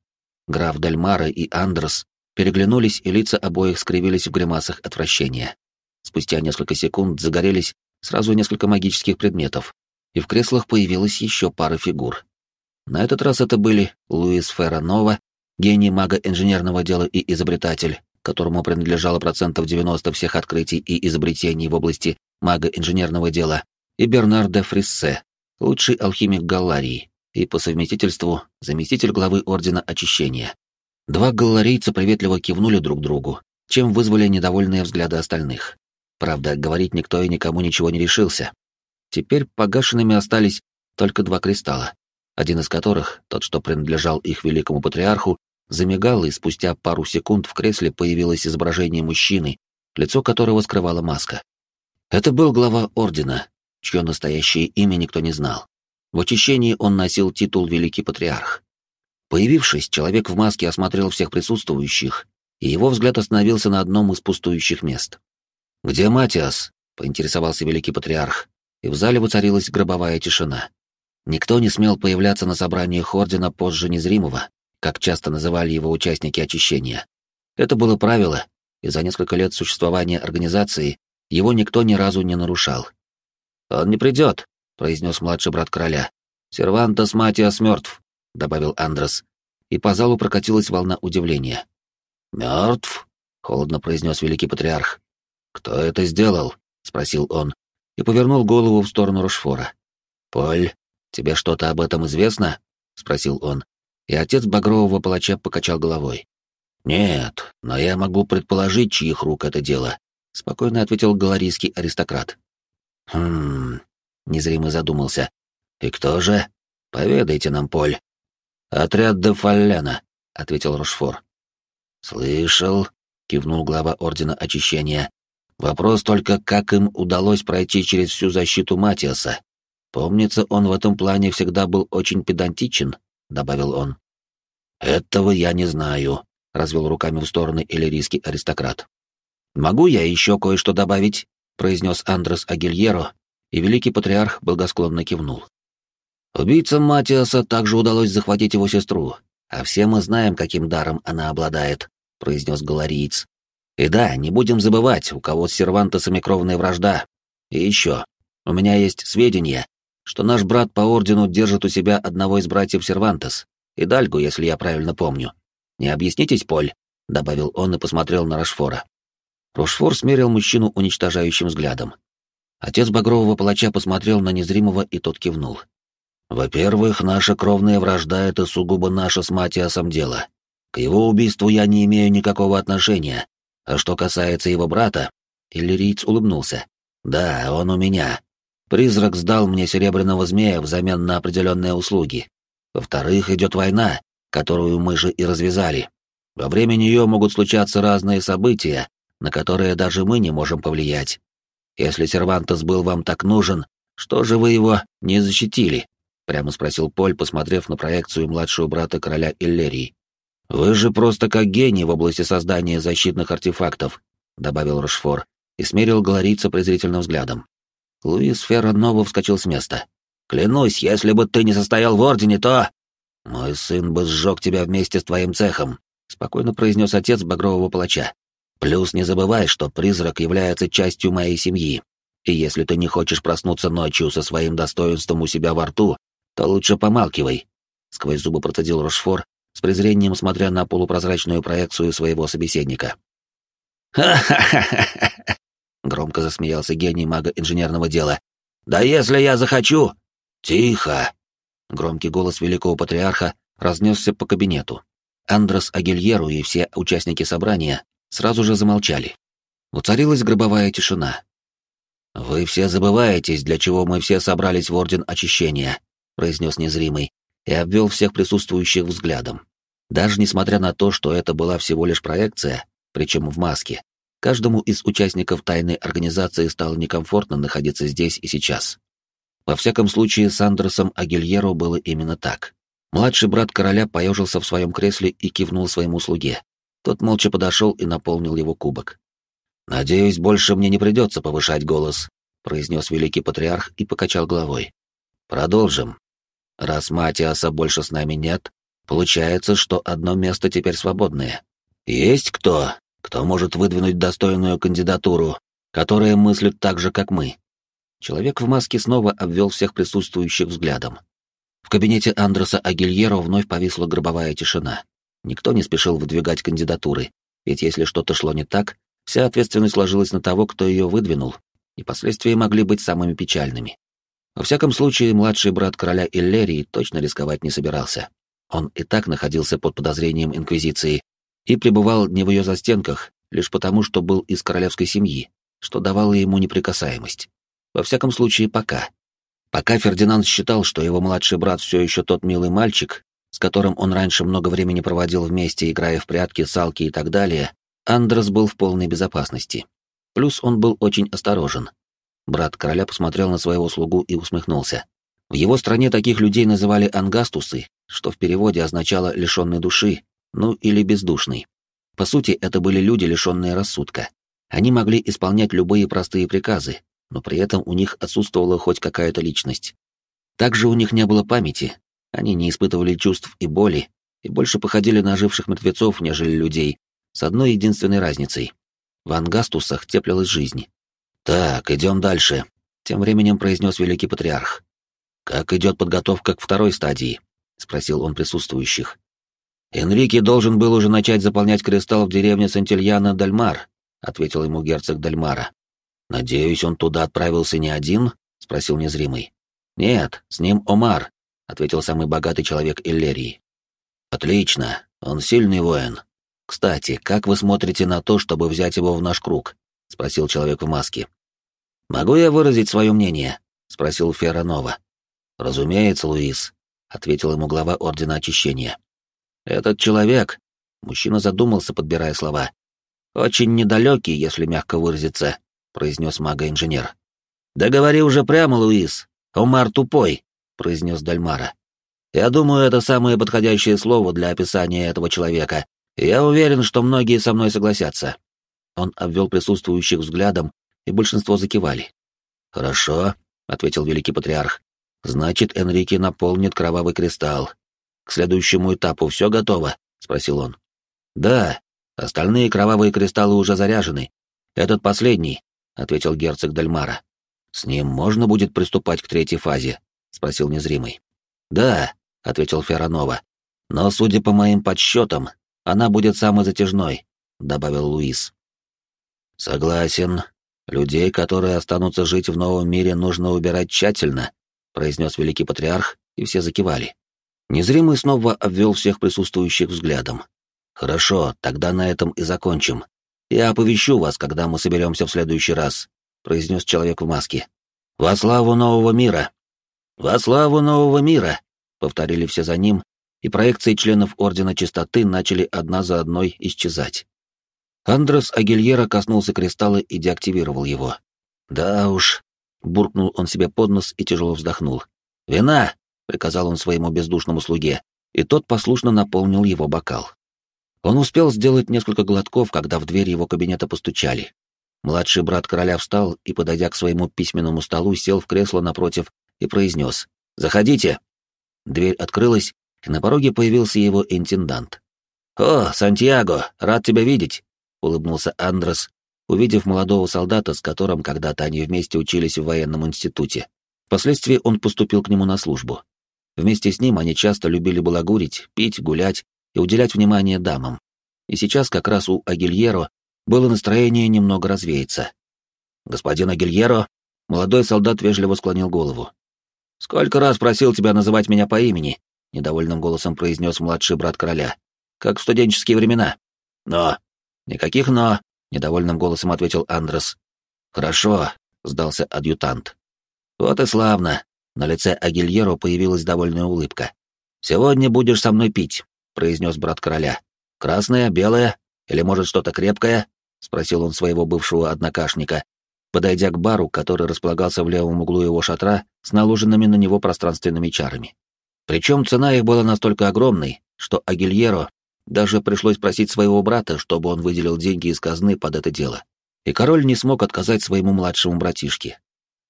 Граф Дальмара и Андерс переглянулись, и лица обоих скривились в гримасах отвращения. Спустя несколько секунд загорелись сразу несколько магических предметов, и в креслах появилась еще пара фигур. На этот раз это были Луис Ферранова гений мага инженерного дела и изобретатель, которому принадлежало процентов 90 всех открытий и изобретений в области мага инженерного дела, и Бернар де Фриссе, лучший алхимик Галларии и по совместительству заместитель главы Ордена Очищения. Два галларийца приветливо кивнули друг другу, чем вызвали недовольные взгляды остальных. Правда, говорить никто и никому ничего не решился. Теперь погашенными остались только два кристалла, один из которых, тот, что принадлежал их великому патриарху, замигал, и спустя пару секунд в кресле появилось изображение мужчины, лицо которого скрывала маска. Это был глава Ордена, чье настоящее имя никто не знал. В очищении он носил титул Великий Патриарх. Появившись, человек в маске осмотрел всех присутствующих, и его взгляд остановился на одном из пустующих мест. «Где Матиас?» — поинтересовался Великий Патриарх, и в зале воцарилась гробовая тишина. Никто не смел появляться на собраниях Ордена позже Незримого, как часто называли его участники очищения. Это было правило, и за несколько лет существования организации его никто ни разу не нарушал. «Он не придет», — произнес младший брат короля. «Сервантос Матиас мертв», — добавил Андрес, и по залу прокатилась волна удивления. «Мертв?» — холодно произнес великий патриарх. «Кто это сделал?» — спросил он, и повернул голову в сторону Рошфора. «Поль, тебе что-то об этом известно?» — спросил он, и отец багрового палача покачал головой. «Нет, но я могу предположить, чьих рук это дело», — спокойно ответил галарийский аристократ. «Хм...» — незримо задумался. «И кто же? Поведайте нам, Поль». «Отряд де Фаллена», — ответил Рошфор. «Слышал», — кивнул глава Ордена Очищения. «Вопрос только, как им удалось пройти через всю защиту Матиаса. Помнится, он в этом плане всегда был очень педантичен, — добавил он. «Этого я не знаю», — развел руками в стороны иллирийский аристократ. «Могу я еще кое-что добавить?» — произнес Андрес Агильеро, и великий патриарх благосклонно кивнул. Убийцам Матиаса также удалось захватить его сестру, а все мы знаем, каким даром она обладает», — произнес Галариец. «И да, не будем забывать, у кого с сервантосами кровная вражда. И еще, у меня есть сведения, что наш брат по ордену держит у себя одного из братьев Сервантес, и Дальгу, если я правильно помню. Не объяснитесь, Поль?» — добавил он и посмотрел на Рашфора. Рушфор смерил мужчину уничтожающим взглядом. Отец Багрового Палача посмотрел на незримого, и тот кивнул. «Во-первых, наша кровная вражда — это сугубо наше с Матиасом дело. К его убийству я не имею никакого отношения. А что касается его брата...» Иллириец улыбнулся. «Да, он у меня. Призрак сдал мне серебряного змея взамен на определенные услуги. Во-вторых, идет война, которую мы же и развязали. Во время нее могут случаться разные события, на которые даже мы не можем повлиять. Если Сервантес был вам так нужен, что же вы его не защитили? Прямо спросил Поль, посмотрев на проекцию младшего брата короля Иллерии. Вы же просто как гений в области создания защитных артефактов, добавил Рошфор и смерил галарийца презрительным взглядом. Луис Ферранова вскочил с места. «Клянусь, если бы ты не состоял в Ордене, то...» «Мой сын бы сжег тебя вместе с твоим цехом», — спокойно произнес отец Багрового Палача. «Плюс не забывай, что призрак является частью моей семьи, и если ты не хочешь проснуться ночью со своим достоинством у себя во рту, то лучше помалкивай», — сквозь зубы процедил Рошфор, с презрением смотря на полупрозрачную проекцию своего собеседника. «Ха-ха-ха-ха-ха!» Громко засмеялся гений мага инженерного дела. «Да если я захочу, «Тихо!» Громкий голос великого патриарха разнесся по кабинету. Андрес Агильеру и все участники собрания сразу же замолчали. Уцарилась гробовая тишина. «Вы все забываетесь, для чего мы все собрались в Орден Очищения», произнес незримый и обвел всех присутствующих взглядом. Даже несмотря на то, что это была всего лишь проекция, причем в маске, каждому из участников тайной организации стало некомфортно находиться здесь и сейчас. Во всяком случае, с Андерсом Агильеро было именно так. Младший брат короля поежился в своем кресле и кивнул своему слуге. Тот молча подошел и наполнил его кубок. «Надеюсь, больше мне не придется повышать голос», — произнес великий патриарх и покачал головой. «Продолжим. Раз Матиаса больше с нами нет, получается, что одно место теперь свободное. Есть кто, кто может выдвинуть достойную кандидатуру, которая мыслит так же, как мы?» Человек в маске снова обвел всех присутствующих взглядом. В кабинете Андреса Агильеро вновь повисла гробовая тишина. Никто не спешил выдвигать кандидатуры, ведь если что-то шло не так, вся ответственность ложилась на того, кто ее выдвинул, и последствия могли быть самыми печальными. Во всяком случае, младший брат короля Иллерии точно рисковать не собирался. Он и так находился под подозрением Инквизиции и пребывал не в ее застенках, лишь потому, что был из королевской семьи, что давало ему неприкасаемость. Во всяком случае, пока. Пока Фердинанд считал, что его младший брат все еще тот милый мальчик, с которым он раньше много времени проводил вместе, играя в прятки, салки и так далее, Андрес был в полной безопасности. Плюс он был очень осторожен. Брат короля посмотрел на своего слугу и усмехнулся. В его стране таких людей называли ангастусы, что в переводе означало «лишенный души», ну или «бездушный». По сути, это были люди, лишенные рассудка. Они могли исполнять любые простые приказы, но при этом у них отсутствовала хоть какая-то личность. Также у них не было памяти, они не испытывали чувств и боли, и больше походили на оживших мертвецов, нежели людей, с одной единственной разницей. В ангастусах теплилась жизнь. «Так, идем дальше», — тем временем произнес великий патриарх. «Как идет подготовка к второй стадии?» — спросил он присутствующих. «Энрике должен был уже начать заполнять кристалл в деревне Сантильяна-Дальмар», — ответил ему герцог Дальмара. «Надеюсь, он туда отправился не один?» — спросил незримый. «Нет, с ним Омар», — ответил самый богатый человек Иллерии. «Отлично, он сильный воин. Кстати, как вы смотрите на то, чтобы взять его в наш круг?» — спросил человек в маске. «Могу я выразить свое мнение?» — спросил Ферранова. «Разумеется, Луис», — ответил ему глава Ордена Очищения. «Этот человек...» — мужчина задумался, подбирая слова. «Очень недалекий, если мягко выразиться произнес мага-инженер. «Да говори уже прямо, Луис. Умар тупой», — произнес Дальмара. «Я думаю, это самое подходящее слово для описания этого человека. Я уверен, что многие со мной согласятся». Он обвел присутствующих взглядом, и большинство закивали. «Хорошо», — ответил великий патриарх. «Значит, Энрике наполнит кровавый кристалл. К следующему этапу все готово?» — спросил он. «Да, остальные кровавые кристаллы уже заряжены. Этот последний, ответил герцог Дальмара. С ним можно будет приступать к третьей фазе, спросил незримый. Да, ответил Ферранова. Но, судя по моим подсчетам, она будет самой затяжной, добавил Луис. Согласен. Людей, которые останутся жить в новом мире, нужно убирать тщательно, произнес великий патриарх, и все закивали. Незримый снова обвел всех присутствующих взглядом. Хорошо, тогда на этом и закончим. «Я оповещу вас, когда мы соберемся в следующий раз», — произнес человек в маске. «Во славу нового мира!» «Во славу нового мира!» — повторили все за ним, и проекции членов Ордена Чистоты начали одна за одной исчезать. Андрес Агильера коснулся кристалла и деактивировал его. «Да уж», — буркнул он себе под нос и тяжело вздохнул. «Вина!» — приказал он своему бездушному слуге, и тот послушно наполнил его бокал. Он успел сделать несколько глотков, когда в дверь его кабинета постучали. Младший брат короля встал и, подойдя к своему письменному столу, сел в кресло напротив и произнес «Заходите». Дверь открылась, и на пороге появился его интендант. «О, Сантьяго, рад тебя видеть», — улыбнулся Андрес, увидев молодого солдата, с которым когда-то они вместе учились в военном институте. Впоследствии он поступил к нему на службу. Вместе с ним они часто любили балагурить, пить, гулять и уделять внимание дамам. И сейчас как раз у Агильеро было настроение немного развеяться. «Господин Агильеро», молодой солдат вежливо склонил голову. «Сколько раз просил тебя называть меня по имени?» — недовольным голосом произнес младший брат короля. «Как в студенческие времена». «Но». «Никаких «но», — недовольным голосом ответил Андрес. «Хорошо», — сдался адъютант. «Вот и славно». На лице Агильеро появилась довольная улыбка. «Сегодня будешь со мной пить», — произнес брат короля. «Красное, белое или, может, что-то крепкое?» — спросил он своего бывшего однокашника, подойдя к бару, который располагался в левом углу его шатра с наложенными на него пространственными чарами. Причем цена их была настолько огромной, что Агильеро даже пришлось просить своего брата, чтобы он выделил деньги из казны под это дело. И король не смог отказать своему младшему братишке.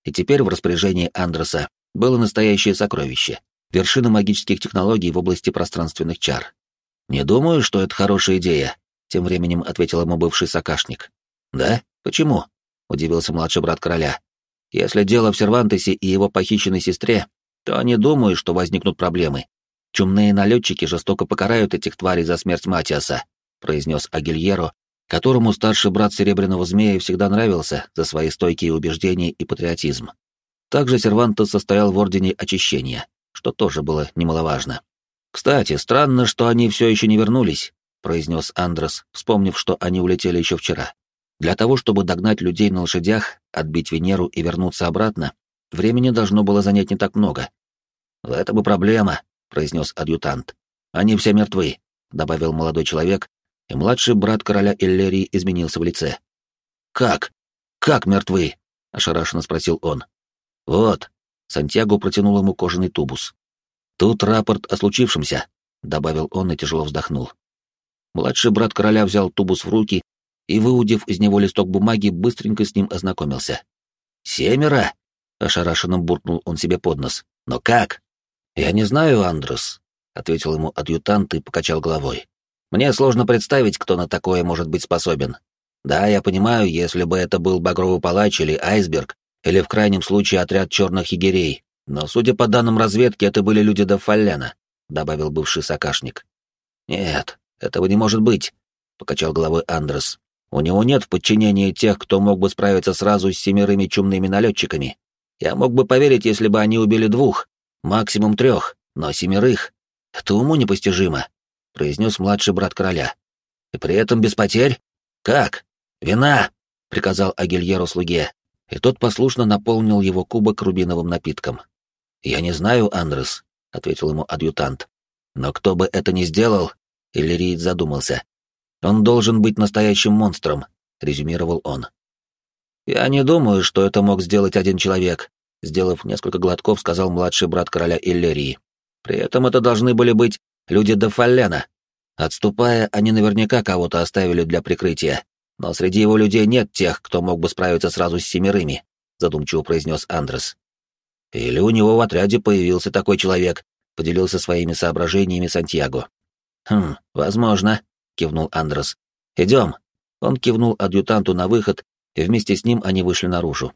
И теперь в распоряжении Андреса было настоящее сокровище, вершина магических технологий в области пространственных чар. «Не думаю, что это хорошая идея», — тем временем ответил ему бывший сокашник. «Да? Почему?» — удивился младший брат короля. «Если дело в Сервантесе и его похищенной сестре, то не думаю, что возникнут проблемы. Чумные налетчики жестоко покарают этих тварей за смерть Матиаса», — произнес Агильеро, которому старший брат Серебряного Змея всегда нравился за свои стойкие убеждения и патриотизм. Также Сервантес состоял в Ордене Очищения, что тоже было немаловажно. «Кстати, странно, что они все еще не вернулись», — произнес Андрес, вспомнив, что они улетели еще вчера. Для того, чтобы догнать людей на лошадях, отбить Венеру и вернуться обратно, времени должно было занять не так много. «В этом и проблема», — произнес адъютант. «Они все мертвы», — добавил молодой человек, и младший брат короля Иллерии изменился в лице. «Как? Как мертвы?» — ошарашенно спросил он. «Вот», — Сантьяго протянул ему кожаный тубус. «Тут рапорт о случившемся», — добавил он и тяжело вздохнул. Младший брат короля взял тубус в руки и, выудив из него листок бумаги, быстренько с ним ознакомился. «Семеро?» — ошарашенно буркнул он себе под нос. «Но как?» «Я не знаю, Андрес», — ответил ему адъютант и покачал головой. «Мне сложно представить, кто на такое может быть способен. Да, я понимаю, если бы это был Багровый Палач или Айсберг, или в крайнем случае отряд черных егерей, но, судя по данным разведки, это были люди до Фалляна», — добавил бывший сокашник. «Нет, этого не может быть», — покачал головой Андрес. У него нет в подчинении тех, кто мог бы справиться сразу с семерыми чумными налетчиками. Я мог бы поверить, если бы они убили двух, максимум трех, но семерых. Это уму непостижимо, — произнес младший брат короля. И при этом без потерь? Как? Вина! — приказал Агильеру слуге, и тот послушно наполнил его кубок рубиновым напитком. «Я не знаю, Андрес», — ответил ему адъютант. «Но кто бы это ни сделал...» Иллириец задумался. Он должен быть настоящим монстром, резюмировал он. Я не думаю, что это мог сделать один человек, сделав несколько глотков, сказал младший брат короля Иллерии. При этом это должны были быть люди Дафаллена. Отступая, они наверняка кого-то оставили для прикрытия, но среди его людей нет тех, кто мог бы справиться сразу с семерыми, задумчиво произнес Андрес. Или у него в отряде появился такой человек, поделился своими соображениями Сантьяго. Хм, возможно, кивнул Андрес. Идем. Он кивнул адъютанту на выход, и вместе с ним они вышли наружу.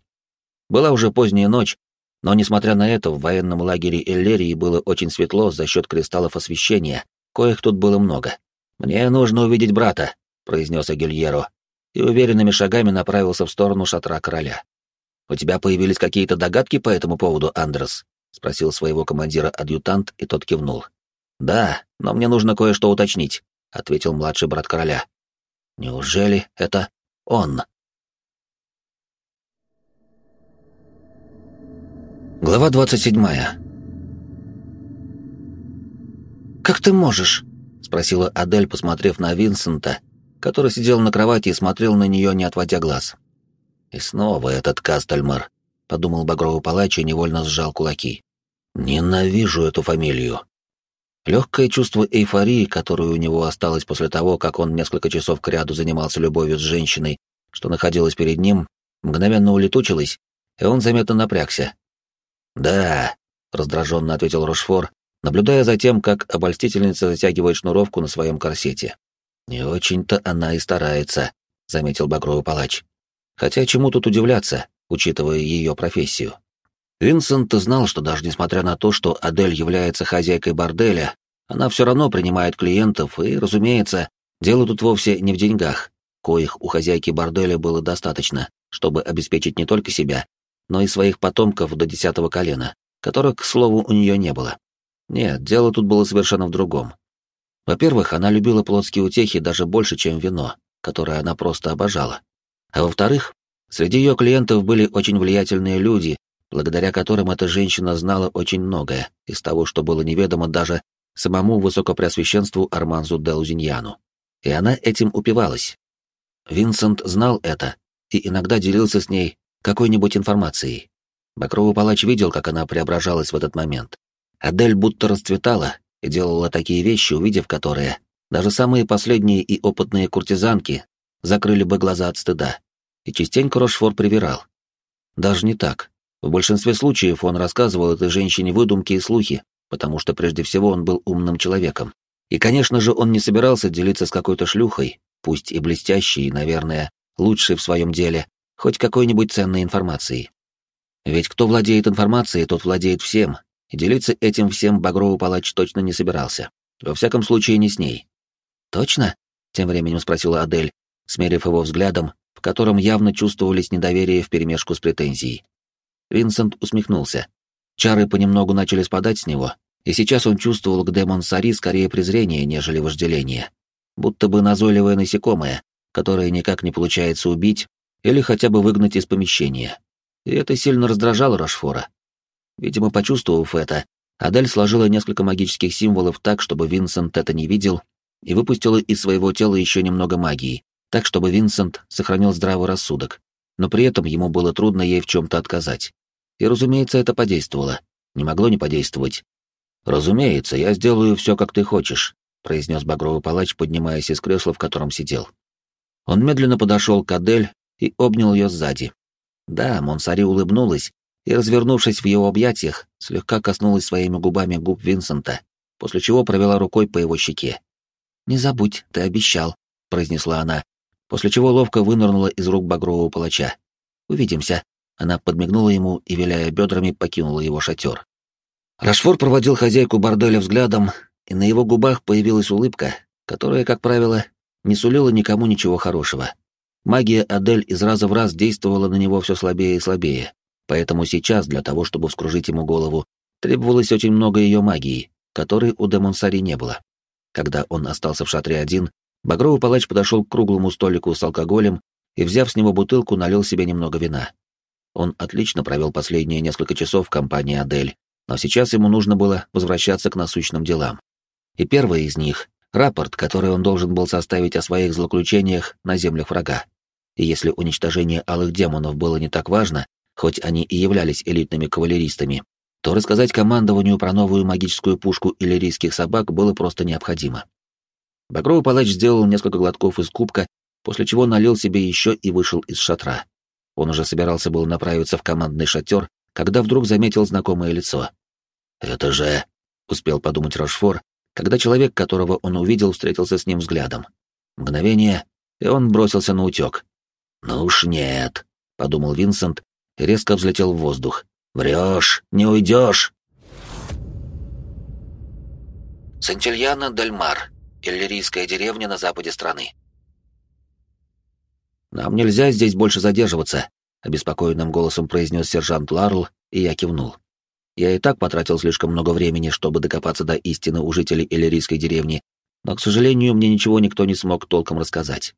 Была уже поздняя ночь, но, несмотря на это, в военном лагере Эллерии было очень светло за счет кристаллов освещения, коих тут было много. «Мне нужно увидеть брата», — произнес Агильеро, и уверенными шагами направился в сторону шатра короля. «У тебя появились какие-то догадки по этому поводу, Андрес?» — спросил своего командира адъютант, и тот кивнул. «Да, но мне нужно кое-что уточнить. — ответил младший брат короля. «Неужели это он?» Глава двадцать седьмая. «Как ты можешь?» — спросила Адель, посмотрев на Винсента, который сидел на кровати и смотрел на нее, не отводя глаз. «И снова этот Кастельмар», — подумал Багровый Палач и невольно сжал кулаки. «Ненавижу эту фамилию. Легкое чувство эйфории, которое у него осталось после того, как он несколько часов кряду занимался любовью с женщиной, что находилась перед ним, мгновенно улетучилось, и он заметно напрягся. «Да», — раздраженно ответил Рошфор, наблюдая за тем, как обольстительница затягивает шнуровку на своем корсете. «Не очень-то она и старается», — заметил Багровый Палач. «Хотя чему тут удивляться, учитывая ее профессию?» Винсент знал, что даже несмотря на то, что Адель является хозяйкой борделя, она все равно принимает клиентов, и, разумеется, дело тут вовсе не в деньгах, коих у хозяйки борделя было достаточно, чтобы обеспечить не только себя, но и своих потомков до десятого колена, которых, к слову, у нее не было. Нет, дело тут было совершенно в другом. Во-первых, она любила плотские утехи даже больше, чем вино, которое она просто обожала. А во-вторых, среди ее клиентов были очень влиятельные люди, благодаря которым эта женщина знала очень многое из того, что было неведомо даже самому высокопреосвященству Арманзу де Лузиньяну. И она этим упивалась. Винсент знал это и иногда делился с ней какой-нибудь информацией. Бакровый палач видел, как она преображалась в этот момент. Адель будто расцветала и делала такие вещи, увидев которые, даже самые последние и опытные куртизанки закрыли бы глаза от стыда. И частенько Рошфор привирал. Даже не так. В большинстве случаев он рассказывал этой женщине выдумки и слухи, потому что прежде всего он был умным человеком. И, конечно же, он не собирался делиться с какой-то шлюхой, пусть и блестящей, и, наверное, лучшей в своем деле, хоть какой-нибудь ценной информацией. Ведь кто владеет информацией, тот владеет всем, делиться этим всем Багровый палач точно не собирался. Во всяком случае, не с ней. «Точно?» — тем временем спросила Адель, смерив его взглядом, в котором явно чувствовались недоверие вперемешку с претензией. Винсент усмехнулся. Чары понемногу начали спадать с него, и сейчас он чувствовал к Демон Сари скорее презрение, нежели вожделение. Будто бы назойливое насекомое, которое никак не получается убить или хотя бы выгнать из помещения. И это сильно раздражало Рашфора. Видимо, почувствовав это, Адель сложила несколько магических символов так, чтобы Винсент это не видел, и выпустила из своего тела еще немного магии, так, чтобы Винсент сохранил здравый рассудок, но при этом ему было трудно ей в чем-то отказать. И, разумеется, это подействовало. Не могло не подействовать. «Разумеется, я сделаю все, как ты хочешь», — произнес Багровый палач, поднимаясь из кресла, в котором сидел. Он медленно подошел к Адель и обнял ее сзади. Да, Монсари улыбнулась и, развернувшись в его объятиях, слегка коснулась своими губами губ Винсента, после чего провела рукой по его щеке. «Не забудь, ты обещал», — произнесла она, после чего ловко вынырнула из рук багрового палача. «Увидимся», она подмигнула ему и, виляя бедрами, покинула его шатер. Рашфор проводил хозяйку борделя взглядом, и на его губах появилась улыбка, которая, как правило, не сулила никому ничего хорошего. Магия Адель из раза в раз действовала на него все слабее и слабее, поэтому сейчас, для того, чтобы вскружить ему голову, требовалось очень много ее магии, которой у Демонсари не было. Когда он остался в шатре один, Багровый палач подошел к круглому столику с алкоголем и, взяв с него бутылку, налил себе немного вина. Он отлично провел последние несколько часов в компании Адель, но сейчас ему нужно было возвращаться к насущным делам. И первое из них — рапорт, который он должен был составить о своих злоключениях на землях врага. И если уничтожение алых демонов было не так важно, хоть они и являлись элитными кавалеристами, то рассказать командованию про новую магическую пушку иллирийских собак было просто необходимо. Багровый палач сделал несколько глотков из кубка, после чего налил себе еще и вышел из шатра. Он уже собирался был направиться в командный шатер, когда вдруг заметил знакомое лицо. «Это же...» — успел подумать Рошфор, когда человек, которого он увидел, встретился с ним взглядом. Мгновение, и он бросился на утек. «Ну уж нет», — подумал Винсент и резко взлетел в воздух. «Врешь, не уйдешь!» Сантильяна дель Мар, иллирийская деревня на западе страны. «Нам нельзя здесь больше задерживаться», — обеспокоенным голосом произнес сержант Ларл, и я кивнул. Я и так потратил слишком много времени, чтобы докопаться до истины у жителей Эллирийской деревни, но, к сожалению, мне ничего никто не смог толком рассказать.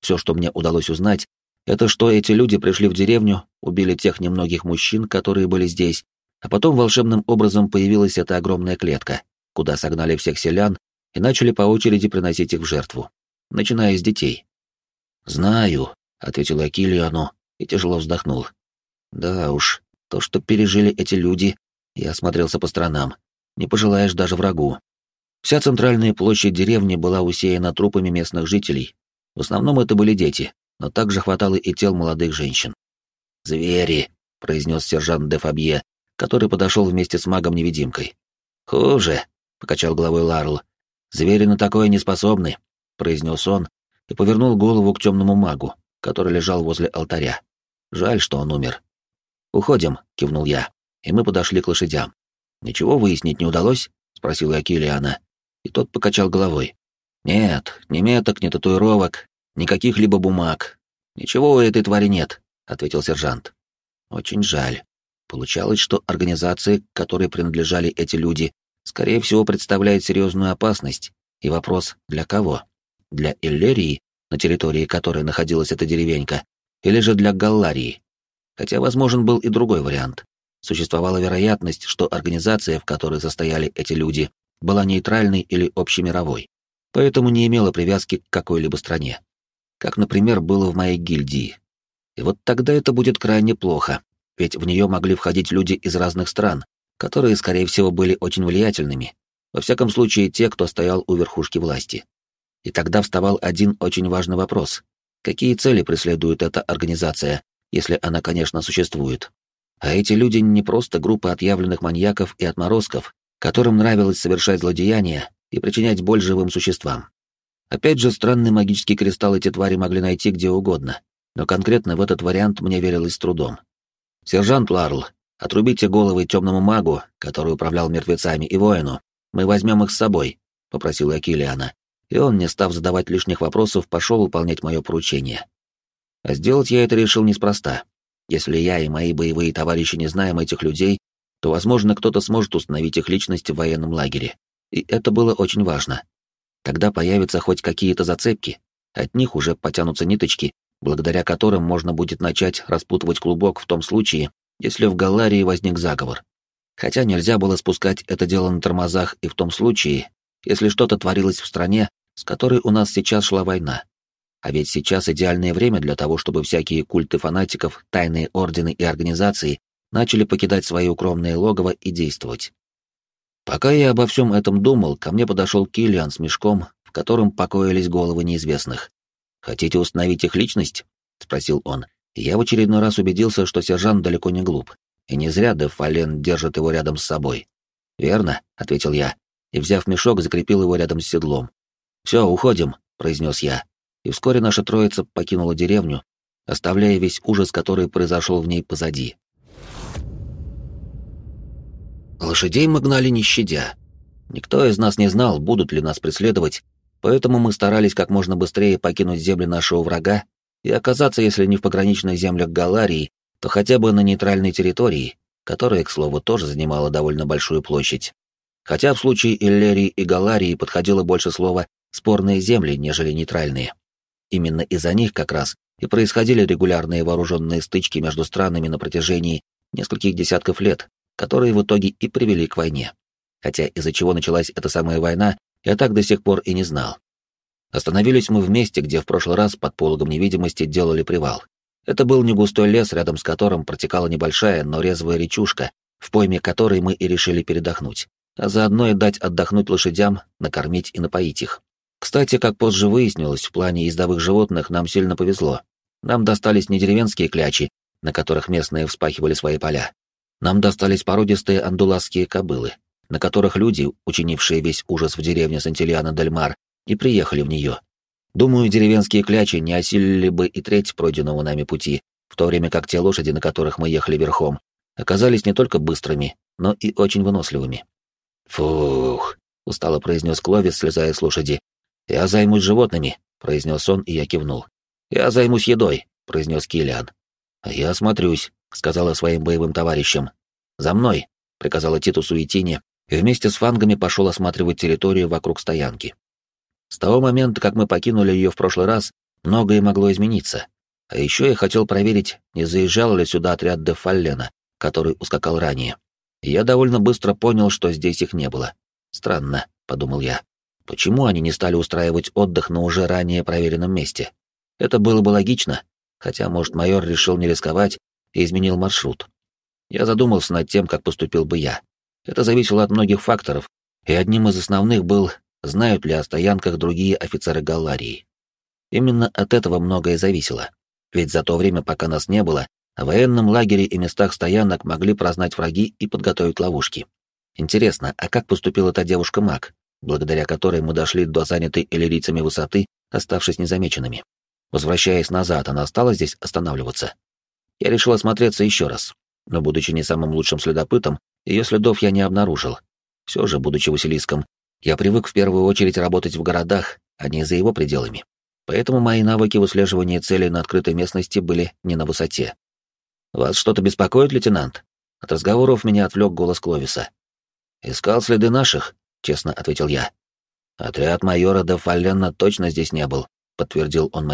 Все, что мне удалось узнать, это что эти люди пришли в деревню, убили тех немногих мужчин, которые были здесь, а потом волшебным образом появилась эта огромная клетка, куда согнали всех селян и начали по очереди приносить их в жертву, начиная с детей. «Знаю», — ответил Акилиану и тяжело вздохнул. «Да уж, то, что пережили эти люди...» Я осмотрелся по сторонам. Не пожелаешь даже врагу. Вся центральная площадь деревни была усеяна трупами местных жителей. В основном это были дети, но также хватало и тел молодых женщин. «Звери», — произнес сержант де Фабье, который подошел вместе с магом-невидимкой. «Хуже», — покачал головой Ларл. «Звери на такое не способны», — произнес он и повернул голову к темному магу, который лежал возле алтаря. Жаль, что он умер. «Уходим», — кивнул я, и мы подошли к лошадям. «Ничего выяснить не удалось?» — спросила Акилиана, и тот покачал головой. «Нет, ни меток, ни татуировок, ни каких-либо бумаг. Ничего у этой твари нет», — ответил сержант. «Очень жаль», — Получалось, что организации, которой принадлежали эти люди, скорее всего, представляет серьезную опасность. И вопрос «для кого?» Для Иллерии, на территории которой находилась эта деревенька, или же для Галларии? Хотя возможен был и другой вариант. Существовала вероятность, что организация, в которой состояли эти люди, была нейтральной или общемировой, поэтому не имела привязки к какой-либо стране. Как, например, было в моей гильдии. И вот тогда это будет крайне плохо, ведь в нее могли входить люди из разных стран, которые, скорее всего, были очень влиятельными, во всяком случае те, кто стоял у верхушки власти. И тогда вставал один очень важный вопрос. Какие цели преследует эта организация, если она, конечно, существует? А эти люди не просто группа отъявленных маньяков и отморозков, которым нравилось совершать злодеяния и причинять боль живым существам. Опять же, странный магический кристалл эти твари могли найти где угодно, но конкретно в этот вариант мне верилось с трудом. «Сержант Ларл, отрубите головы темному магу, который управлял мертвецами, и воину. Мы возьмем их с собой», — попросил я Киллиана, и он, не став задавать лишних вопросов, пошел выполнять мое поручение. А сделать я это решил неспроста. Если я и мои боевые товарищи не знаем этих людей, то, возможно, кто-то сможет установить их личность в военном лагере. И это было очень важно. Тогда появятся хоть какие-то зацепки, от них уже потянутся ниточки, благодаря которым можно будет начать распутывать клубок в том случае, если в Галарии возник заговор. Хотя нельзя было спускать это дело на тормозах и в том случае, если что-то творилось в стране, с которой у нас сейчас шла война. А ведь сейчас идеальное время для того, чтобы всякие культы фанатиков, тайные ордены и организации начали покидать свои укромные логово и действовать. Пока я обо всем этом думал, ко мне подошел Киллиан с мешком, в котором покоились головы неизвестных. «Хотите установить их личность?» — спросил он. я в очередной раз убедился, что сержант далеко не глуп. И не зря Де Фален держит его рядом с собой. «Верно», — ответил я, и, взяв мешок, закрепил его рядом с седлом. «Все, уходим», — произнес я. И вскоре наша троица покинула деревню, оставляя весь ужас, который произошел в ней позади. Лошадей мы гнали не щадя. Никто из нас не знал, будут ли нас преследовать, Поэтому мы старались как можно быстрее покинуть земли нашего врага и оказаться, если не в пограничных землях Галарии, то хотя бы на нейтральной территории, которая, к слову, тоже занимала довольно большую площадь. Хотя в случае Иллерии и Галарии подходило больше слова «спорные земли», нежели нейтральные. Именно из-за них как раз и происходили регулярные вооруженные стычки между странами на протяжении нескольких десятков лет, которые в итоге и привели к войне. Хотя из-за чего началась эта самая война, я так до сих пор и не знал. Остановились мы в месте, где в прошлый раз под пологом невидимости делали привал. Это был не густой лес, рядом с которым протекала небольшая, но резвая речушка, в пойме которой мы и решили передохнуть, а заодно и дать отдохнуть лошадям, накормить и напоить их. Кстати, как позже выяснилось, в плане ездовых животных нам сильно повезло. Нам достались не деревенские клячи, на которых местные вспахивали свои поля. Нам достались породистые андуласские кобылы, на которых люди, учинившие весь ужас в деревне Сантильяна-дель-Мар, и приехали в нее. Думаю, деревенские клячи не осилили бы и треть пройденного нами пути, в то время как те лошади, на которых мы ехали верхом, оказались не только быстрыми, но и очень выносливыми. «Фух», — устало произнес Кловис, слезая с лошади. «Я займусь животными», — произнес он, и я кивнул. «Я займусь едой», — произнес Киллиан. «Я осмотрюсь», — сказала своим боевым товарищам. «За мной», — приказала Титусу и Тине, и вместе с фангами пошел осматривать территорию вокруг стоянки. С того момента, как мы покинули ее в прошлый раз, многое могло измениться. А еще я хотел проверить, не заезжал ли сюда отряд де Фаллена, который ускакал ранее. И я довольно быстро понял, что здесь их не было. Странно, — подумал я. Почему они не стали устраивать отдых на уже ранее проверенном месте? Это было бы логично, хотя, может, майор решил не рисковать и изменил маршрут. Я задумался над тем, как поступил бы я. Это зависело от многих факторов, и одним из основных был, знают ли о стоянках другие офицеры Галларии. Именно от этого многое зависело. Ведь за то время, пока нас не было, в военном лагере и местах стоянок могли прознать враги и подготовить ловушки. Интересно, а как поступила та девушка-маг, благодаря которой мы дошли до занятой эллирийцами высоты, оставшись незамеченными? Возвращаясь назад, она стала здесь останавливаться. Я решил осмотреться еще раз, но, будучи не самым лучшим следопытом, ее следов я не обнаружил. Все же, будучи Василиском, я привык в первую очередь работать в городах, а не за его пределами. Поэтому мои навыки выслеживания целей на открытой местности были не на высоте. «Вас что-то беспокоит, лейтенант?» От разговоров меня отвлек голос Кловиса. «Искал следы наших?» — честно ответил я. «Отряд майора де Фаллена точно здесь не был», — подтвердил он мои